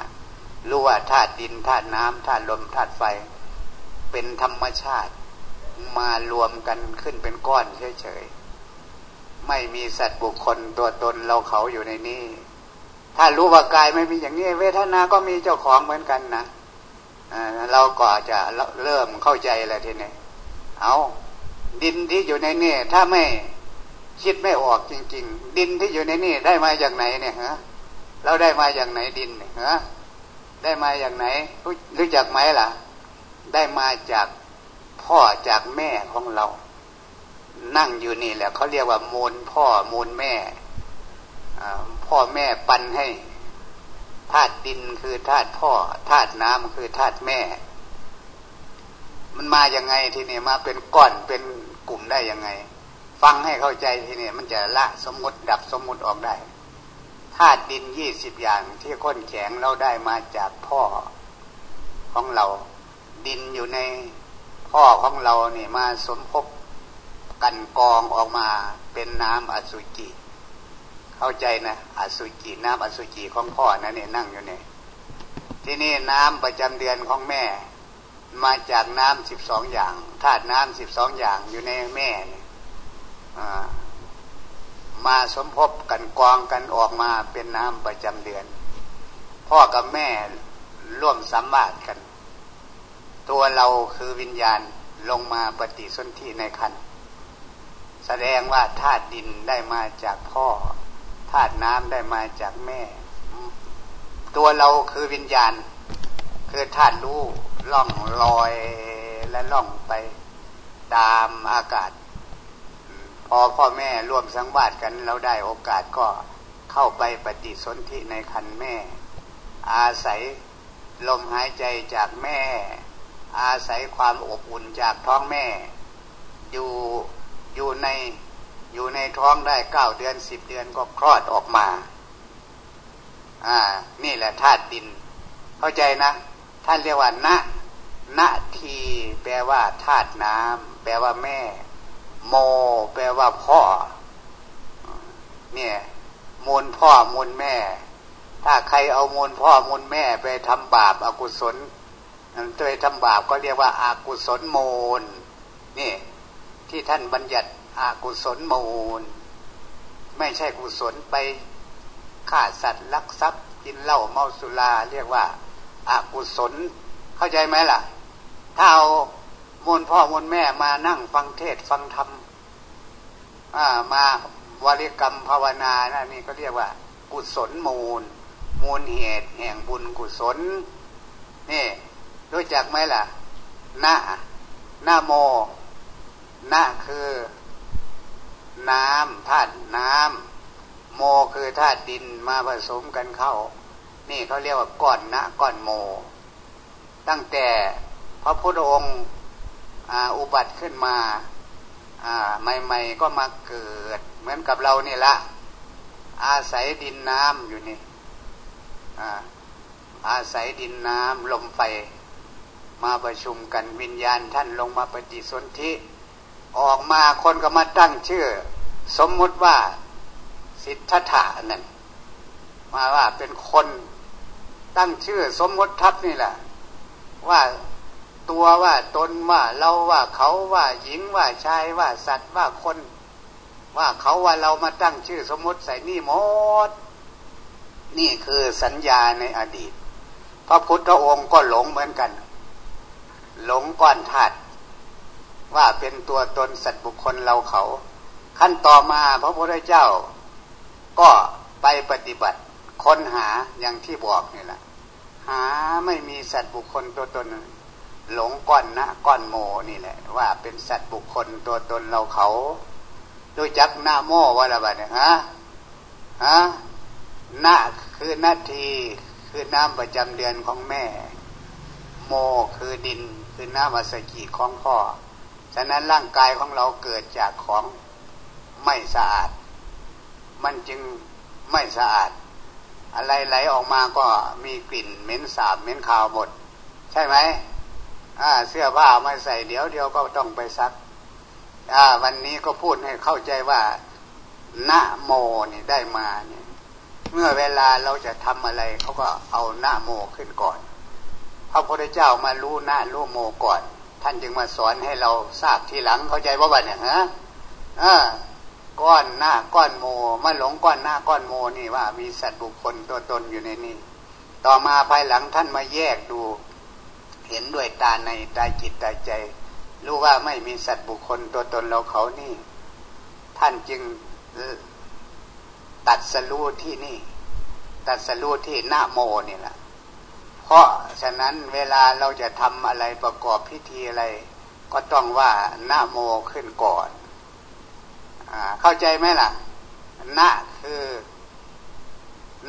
รู้ว่าธาตุดินธาตุน้ำธาตุลมธาตุไฟ เป็นธรรมชาติมารวมกันขึ้นเป็นก้อนเฉยๆไม่มีสัตว์บุคคลตัวตนเราเขาอยู่ในนี้ ถ้ารู้ว่ากายไม่มีอย่างนี้ เวทนาก็มีเจ้าของเหมือนกันนะเราก็จะเริ่มเข้าใจแล้วทีนี้เอาดินที่อยู่ในนี่ถ้าไม่คิดไม่ออกจริง ๆ ดินที่อยู่ในนี่ได้มาจากไหนเนี่ยฮะเราได้มาจากไหนดินเนี่ยฮะได้มาจากไหนรู้จักไหมล่ะ ได้มาจากพ่อจากแม่ของเรา นั่งอยู่นี่แหละเขาเรียกว่ามูลพ่อมูลแม่ พ่อแม่ปันให้ธาตุดินคือธาตุพ่อธาตุน้ำคือธาตุแม่ มันมาอย่างไงทีนี้มาเป็นก้อนเป็นกลุ่มได้ยังไง ฟังให้เข้าใจทีนี้มันจะละสมมติดับสมมติออกได้ธาตุดินยี่สิบอย่างที่ค้นแข็งเราได้มาจากพ่อของเรา ดินอยู่ในพ่อของเราเนี่ยมาสมภพกันกองออกมาเป็นน้ำอสุจิ เข้าใจนะอสุจิน้ำอสุจิของพ่อนะเนี่ยนั่งอยู่เนี่ยที่นี่น้ำประจำเดือนของแม่ มาจากน้ำสิบสองอย่างธาตุน้ำสิบสองอย่างอยู่ในแม่เนี่ยมาสมภพกันกองกันออกมาเป็นน้ำประจำเดือน พ่อกับแม่ร่วมสัมมาทกัน ตัวเราคือวิญญาณลงมาปฏิสนธิในคันแสดงว่าธาตุดินได้มาจากพ่อ ธาตุน้ำได้มาจากแม่ ตัวเราคือวิญญาณ คือธาตุรู้ล่องลอยและล่องไปตามอากาศ พอพ่อแม่ร่วมสังวาสกันเราได้โอกาสก็เข้าไปปฏิสนธิในคันแม่ อาศัยลมหายใจจากแม่ อาศัยความอบอุ่นจากท้องแม่ อยู่อยู่ใน อยู่ในท้องได้เก้าเดือนสิบเดือนก็คลอดออกมา อ่า นี่แหละธาตุดิน เข้าใจนะ ท่านเรียกว่าณณทีแปลว่าธาตุน้ำแปลว่าแม่ โม แปลว่าพ่อ เนี่ยมูลพ่อมูลแม่ ถ้าใครเอามูลพ่อมูลแม่ไปทำบาปอากุศลไปทำบาปก็เรียกว่าอากุศลมูลนี่ที่ท่านบัญญัติ อกุศลมูล ไม่ใช่กุศลไปฆ่าสัตว์ลักทรัพย์กินเหล้าเมาสุราเรียกว่าอากุศลเข้าใจไหมล่ะ ถ้าเอามูลพ่อมูลแม่มานั่งฟังเทศฟังธรรมมาวริกรรมภาวนานะนี่ก็เรียกว่า กุศลมูล มูลเหตุแห่งบุญกุศลนี่รู้จักไหมล่ะนะนาโมนะคือ น้ำธาตุน้ำโมคือธาตุดินมาผสมกันเข้า นี่เขาเรียกว่าก้อนนะก้อนโม ตั้งแต่พระพุทธองค์อุบัติขึ้นมาใหม่ๆก็มาเกิด เหมือนกับเรานี่ละอาศัยดินน้ำอยู่นี่อาศัยดินน้ำลมไฟ มาประชุมกันวิญญาณท่านลงมาปฏิสนธิ ออกมาคนก็มาตั้งชื่อ สมมุติว่าสิทธัตถะนั่นมาว่าเป็นคนตั้งชื่อ สมมติทับนี่แหละ ว่าตัวว่าตนว่าเราว่าเขาว่าหญิงว่าชายว่าสัตว์ว่าคน ว่าเขาว่าเรามาตั้งชื่อ สมมติใส่นี่หมด นี่คือสัญญาในอดีต พระพุทธองค์ก็หลงเหมือนกัน หลงก้อนธาตุ ว่าเป็นตัวตนสัตว์บุคคลเราเขา ขั้นต่อมาพระพุทธเจ้า ก็ไปปฏิบัติค้นหาอย่างที่บอกนี่แหละหาไม่มีสัตว์บุคคลตัวตน หลงก้อนนะก้อนโมนี่แหละ ว่าเป็นสัตว์บุคคลตัวตนเราเขาดูจักหน้าโมว่าอะไรบ้างฮะฮะหน้าคือนาทีคือน้ำประจำเดือนของแม่ โมคือดินคือน้ำอสกีของพ่อ ฉะนั้นร่างกายของเราเกิดจากของไม่สะอาด มันจึงไม่สะอาด อะไรไหลออกมาก็มีกลิ่นเหม็นสาบเหม็นขาวหมด ใช่ไหมเสื้อผ้าม่ใส่เดี๋ยวเดียวก็ต้องไปซักวันนี้ก็พูดให้เข้าใจว่านะโมนี่ได้มาเนี่ยเมื่อเวลาเราจะทำอะไรเขาก็เอานะโมขึ้นก่อนพระพุทธเจ้ามารู้นะรู้โมก่อน ท่านจึงมาสอนให้เราทราบทีหลังเข้าใจว่าบ้านเนี่ยฮะก้อนหน้าก้อนโมมาหลงก้อนหน้าก้อนโมนี่ว่า มีสัตว์บุคคลตัวตนอยู่ในนี้ ต่อมาภายหลังท่านมาแยกดู เห็นด้วยตาในตาจิตตาใจ รู้ว่าไม่มีสัตว์บุคคลตัวตนเราเขานี่ ท่านจึงตัดสรู้ที่นี่ ตัดสรู้ที่หน้าโมนี่แหละ เพราะฉะนั้นเวลาเราจะทำอะไรประกอบพิธีอะไร ก็ต้องว่าหน้าโมขึ้นก่อนอเข้าใจไหมล่ะนะคือ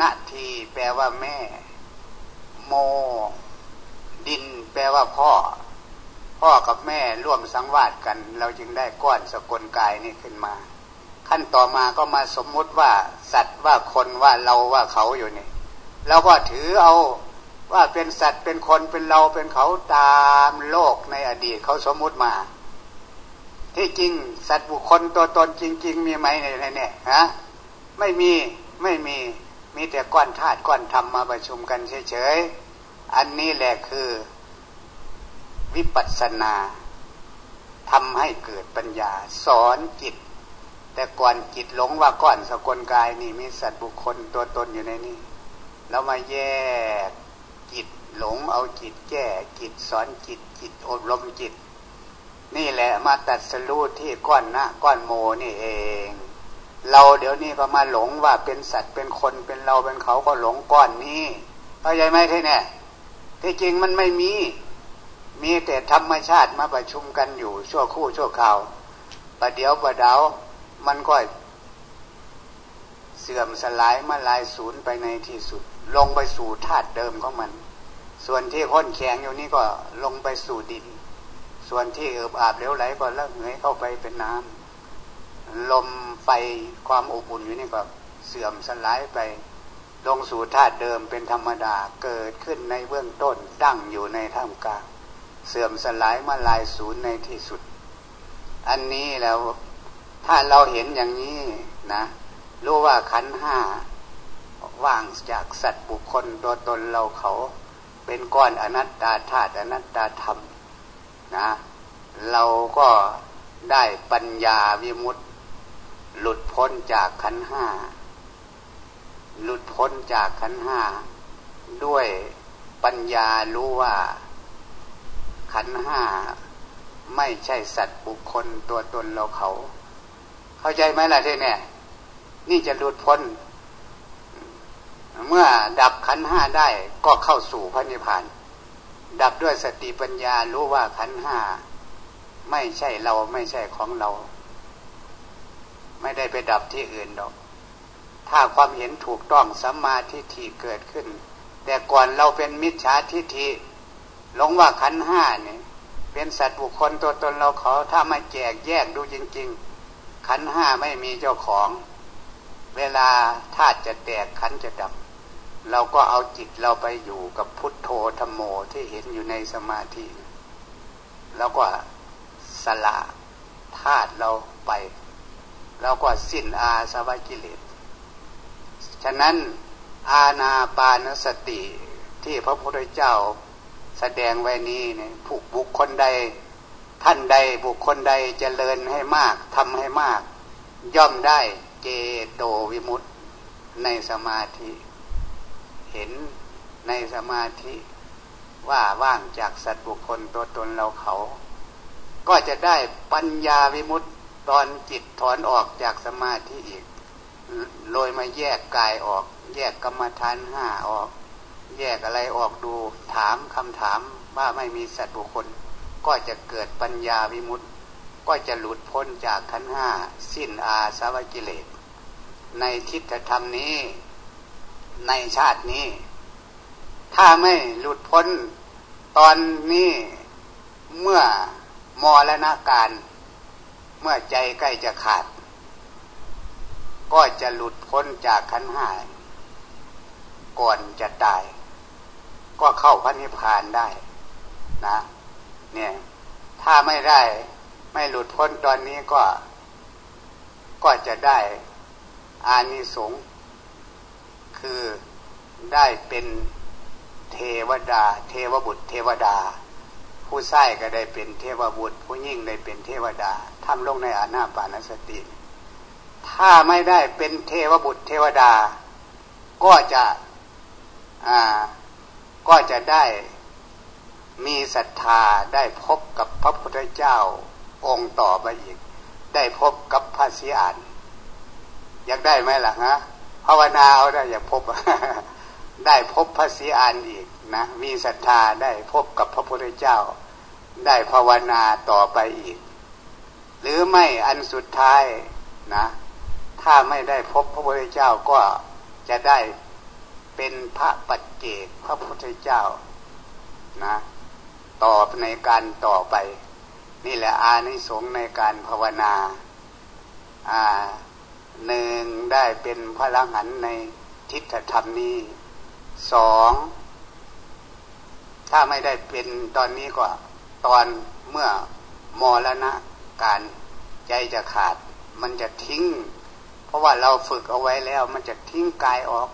นาทีแปลว่าแม่ โม ดิน แปลว่าพ่อ พ่อกับแม่ร่วมสังวาสกัน เราจึงได้ก้อนสกลกายนี่ขึ้นมา ขั้นต่อมาก็มาสมมุติว่า สัตว์ว่าคนว่าเราว่าเขาอยู่นี่เราก็ถือเอา ว่าเป็นสัตว์เป็นคนเป็นเราเป็นเขาตามโลกในอดีตเขาสมมุติมา ที่จริงสัตว์บุคคลตัวตนจริง ๆ มีไหมในเนี่ยฮะไม่มีไม่มีมีแต่ก้อนธาตุก้อนธรรมมาประชุมกันเฉยๆอันนี้แหละคือวิปัสสนาทำให้เกิดปัญญา สอนจิต แต่ก่อนจิตหลงว่าก้อนสกลกายนี่มีสัตว์บุคคลตัวตนอยู่ในนี้แล้วมาแยก จิตหลงเอาจิตแก้จิตสอนจิตจิตอบรมจิต นี่แหละมาตัดสรู้ที่ก้อนนะก้อนโมนี่เอง เราเดี๋ยวนี้ก็มาหลงว่าเป็นสัตว์เป็นคนเป็นเราเป็นเขาก็หลงก้อนนี้เข้าใจไหมที่เนี่ยที่จริงมันไม่มี มีแต่ธรรมชาติมาประชุมกันอยู่ชั่วคู่ชั่วคราวประเดี๋ยวประเดามันก็เสื่อมสลายมาลายศูนย์ไปในที่สุด ลงไปสู่ธาตุเดิมของมัน ส่วนที่ค้นแข็งอยู่นี่ก็ลงไปสู่ดิน ส่วนที่เอิบอาบเหลวไหลก็ละเหยเข้าไปเป็นน้ำลมไฟความอบอุ่นอยู่นี่ก็เสื่อมสลายไป ลงสู่ธาตุเดิมเป็นธรรมดาเกิดขึ้นในเบื้องต้นตั้งอยู่ในท่ามกลางเสื่อมสลายมาลายศูนย์ในที่สุด อันนี้แล้วถ้าเราเห็นอย่างนี้นะรู้ว่าขันห้า ว่างจากสัตว์บุคคลตัวตนเราเขาเป็นก้อนอนัตตาธาตุอนัตตาธรรมนะเราก็ได้ปัญญาวิมุตติ หลุดพ้นจากขันห้า หลุดพ้นจากขันห้า ด้วยปัญญารู้ว่า ขันห้าไม่ใช่สัตว์บุคคลตัวตนเราเขา เข้าใจไหมล่ะที่เนี่ย นี่จะหลุดพ้น เมื่อดับขันห้าได้ก็เข้าสู่พระนิพพาน ดับด้วยสติปัญญารู้ว่าขันห้าไม่ใช่เราไม่ใช่ของเรา ไม่ได้ไปดับที่อื่นดอก ถ้าความเห็นถูกต้องสัมมาทิฏฐิเกิดขึ้น แต่ก่อนเราเป็นมิจฉาทิฏฐิหลงว่าขันห้าเนี่ยเป็นสัตว์บุคคลตัวตนเราเขาถ้ามาแจกแยกดูจริง ๆ ขันห้าไม่มีเจ้าของ เวลาธาตุจะแตกขันจะดับ เราก็เอาจิตเราไปอยู่กับพุทโธธรรมโมที่เห็นอยู่ในสมาธิแล้วก็สละธาตุเราไป แล้วก็สิ้นอาสวะกิเลส ฉะนั้นอาณาปานสติที่พระพุทธเจ้าแสดงไว้นี้เนี่ยผูกบุคคลใด ท่านใดบุคคลใดจเจริญให้มากทำให้มาก ย่อมได้เจโตวิมุตตในสมาธิ เห็นในสมาธิว่าว่างจากสัตว์บุคคลตัวตนเราเขา ก็จะได้ปัญญาวิมุตตตอนจิตถอนออกจากสมาธิอีกโดยมาแยกกายออก แยกกรรมฐานห้าออก แยกอะไรออกดูถามคำถามว่าไม่มีสัตว์บุคคล ก็จะเกิดปัญญาวิมุตต์ก็จะหลุดพ้นจากขันห้าสิ้นอาสาวกิเลส ในทิฏฐธรรมนี้ ในชาตินี้ ถ้าไม่หลุดพ้นตอนนี้เมื่อมรณาการ เมื่อใจใกล้จะขาด ก็จะหลุดพ้นจากขันห้าก่อนจะตาย ก็เข้าพระนิพพานได้นะ เนี่ย ถ้าไม่ได้ไม่หลุดพ้นตอนนี้ก็ ก็จะได้อานิสงส์ คือได้เป็นเทวดา เทวบุตร เทวดา ผู้ใส่ก็ได้เป็นเทวบุตร ผู้ยิ่งได้เป็นเทวดาทำลงในอาณาปานสติ ถ้าไม่ได้เป็นเทวบุตร เทวดา ก็จะอ่าก็จะได้มีศรัทธาได้พบกับพระพุทธเจ้าองค์ต่อไปอีก ได้พบกับพระสีอานอยากได้ไหมล่ะฮะ ภาวนาเอาได้อยากพบ ได้พบพระสีอานอีกนะ มีศรัทธาได้พบกับพระพุทธเจ้า ได้ภาวนาต่อไปอีก หรือไม่อันสุดท้ายนะ ถ้าไม่ได้พบพระพุทธเจ้าก็จะได้เป็นพระปัจเจกพระพุทธเจ้านะต่อในการต่อไป นี่แหละอานิสงส์ในการภาวนา อ่า หนึ่งได้เป็นพระลังหันในทิฏฐธรรมนี้สองถ้าไม่ได้เป็นตอนนี้ก็ตอนเมื่อมรณะการใจจะขาด มันจะทิ้ง เพราะว่าเราฝึกเอาไว้แล้ว มันจะทิ้งกายออก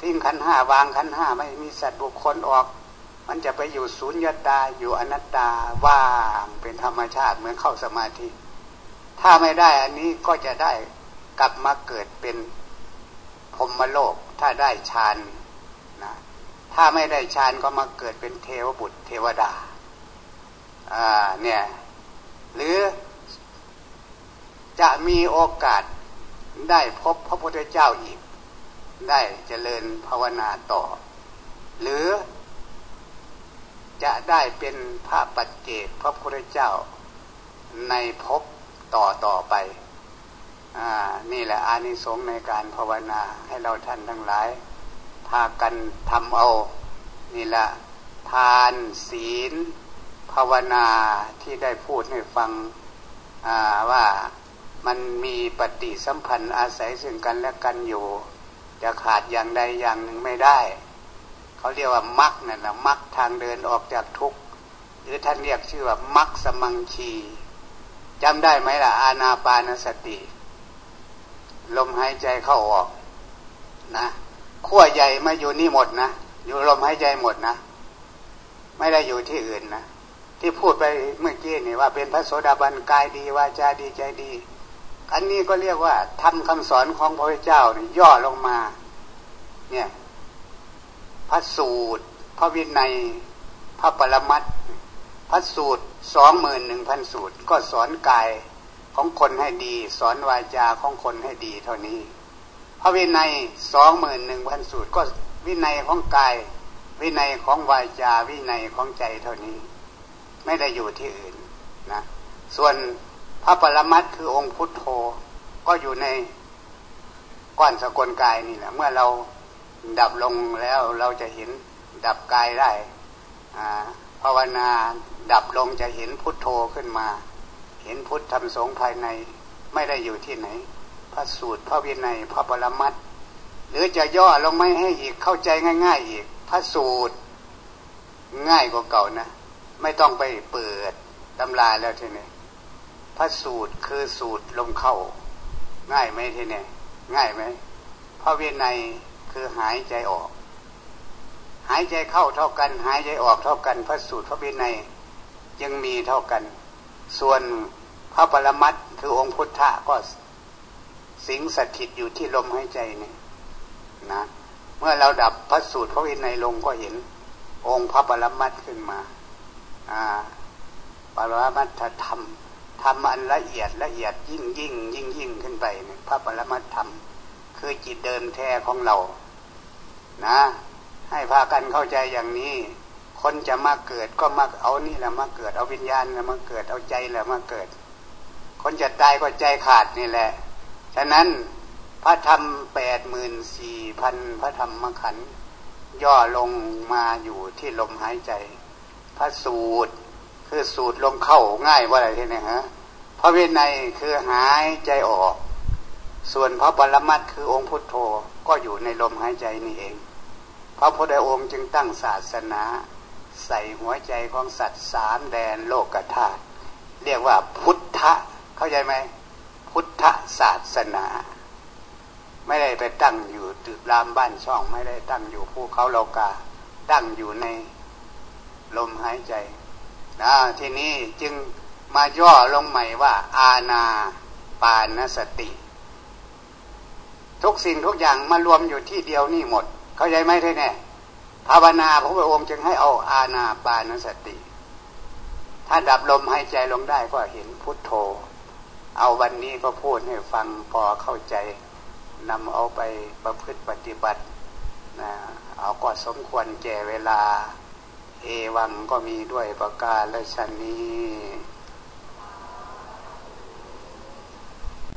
ทิ้งขันห้าวางขันห้าไม่มีสัตว์บุคคลออก มันจะไปอยู่ศูนย์ยตาอยู่อนัตตาว่างเป็นธรรมชาติเหมือนเข้าสมาธิ ถ้าไม่ได้อันนี้ก็จะได้ กลับมาเกิดเป็นพรมโลก ถ้าได้ฌานนะถ้าไม่ได้ฌานก็มาเกิดเป็นเทวบุตรเทวดาอ่าเนี่ยหรือจะมีโอกาสได้พบพระพุทธเจ้าอีก ได้เจริญภาวนาต่อ หรือจะได้เป็นพระปัจเจกพระพุทธเจ้าในภพต่อต่อไป นี่แหละอานิสงส์ในการภาวนาให้เราท่านทั้งหลาย พากันทำเอา นี่แหละทานศีล ภาวนาที่ได้พูดให้ฟังว่ามันมีปฏิสัมพันธ์อาศัยซึ่งกันและกันอยู่ จะขาดอย่างใดอย่างหนึ่งไม่ได้ เขาเรียกว่ามักนั่นแหละมักทางเดินออกจากทุกข์หรือท่านเรียกชื่อว่ามักสมังคีจำได้ไหมล่ะอาณาปานสติ ลมหายใจเข้าออกนะขั้วใหญ่มาอยู่นี่หมดนะอยู่ลมหายใจหมดนะ ไม่ได้อยู่ที่อื่นนะที่พูดไปเมื่อกี้นี่ว่าเป็นพระโสดาบันกายดีวาจาดีใจดี อันนี้ก็เรียกว่าทำคำสอนของพระเจ้าเนี่ยย่อลงมา เนี่ยพระสูตร พระวินัย พระปรมัตพระสูตรสองหมื่นหนึ่งพันสูตร ก็สอนกาย ของคนให้ดี สอนวาจาของคนให้ดีเท่านี้พระวินัยสองหมื่นหนึ่งพันสูตรก็วินัยของกาย วินัยของวาจา วินัยของใจเท่านี้ ไม่ได้อยู่ที่อื่นนะส่วนพระปรมัตคือองค์พุทโธก็อยู่ในก้อนสกลกายนี่แหละเมื่อเราดับลงแล้วเราจะเห็นดับกายได้ภาวนาดับลงจะเห็นพุทโธขึ้นมา ห็นพุทธธรรมสงฆ์ภายในไม่ได้อยู่ที่ไหน พระสูตรพระวินัย พระปรมัตหรือจะย่อลงไม่ให้อีกเข้าใจง่าย ๆ อีก พระสูตร ง่ายกว่าเก่านะ ไม่ต้องไปเปิดตำราแล้วทีนี้พระสูตรคือสูตรลมเข้า ง่ายไหมทีนี้ง่ายไหมพระวินัยคือหายใจออก หายใจเข้าเท่ากัน หายใจออกเท่ากัน พระสูตรพระวินัยยังมีเท่ากัน ส่วน พระปรมัตคือองค์พุทธะก็สิงสถิตอยู่ที่ลมหายใจนี่นะ เมื่อเราดับพระสูตรพระวินัยลงก็เห็น องค์พระปรมัตขึ้นมาอ่าปรมัตธรรมทำอันละเอียดละเอียดยิ่งยิ่งยิ่งยิ่งขึ้นไปเนี่ยพระปรมัตธรรม คือจิตเดิมแท้ของเรา นะ ให้พากันเข้าใจอย่างนี้ คนจะมาเกิดก็มาเอานี่แหละมาเกิดเอาวิญญาณแหละมาเกิดเอาใจแหละมาเกิด คนจะตายก็ใจขาดนี่แหละ ฉะนั้นพระธรรมแปดหมื่นสี่พันพระธรรมมขันย่อลงมาอยู่ที่ลมหายใจ พระสูตรคือสูดลมเข้าง่ายว่าอะไรที่นี้ฮะพระวินัยคือหายใจออก ส่วนพระปรมัตคือองค์พุทโธก็อยู่ในลมหายใจนี่เอง พระพุทธองค์จึงตั้งศาสนา ใส่หัวใจของสัตว์สามแดนโลกธาตุเรียกว่าพุทธ เข้าใจไหมพุทธศาสนา ไม่ได้ไปตั้งอยู่ตึกรามบ้านช่อง ไม่ได้ตั้งอยู่ภูเขาโลกา ตั้งอยู่ในลมหายใจนะทีนี้จึงมาย่อลงใหม่ว่า อาณาปานสติ ทุกสิ่งทุกอย่างมารวมอยู่ที่เดียวนี่หมด เข้าใจไหมท่านแน่ภาวนาพระพุทธองค์จึงให้เอาอาณาปานสติ ถ้าดับลมหายใจลงได้ก็เห็นพุทโธ เอาวันนี้ก็พูดให้ฟังพอเข้าใจนำเอาไปประพฤติปฏิบัตินะเอาก็สมควรแก่เวลา เอวังก็มีด้วยประกาศและชนี้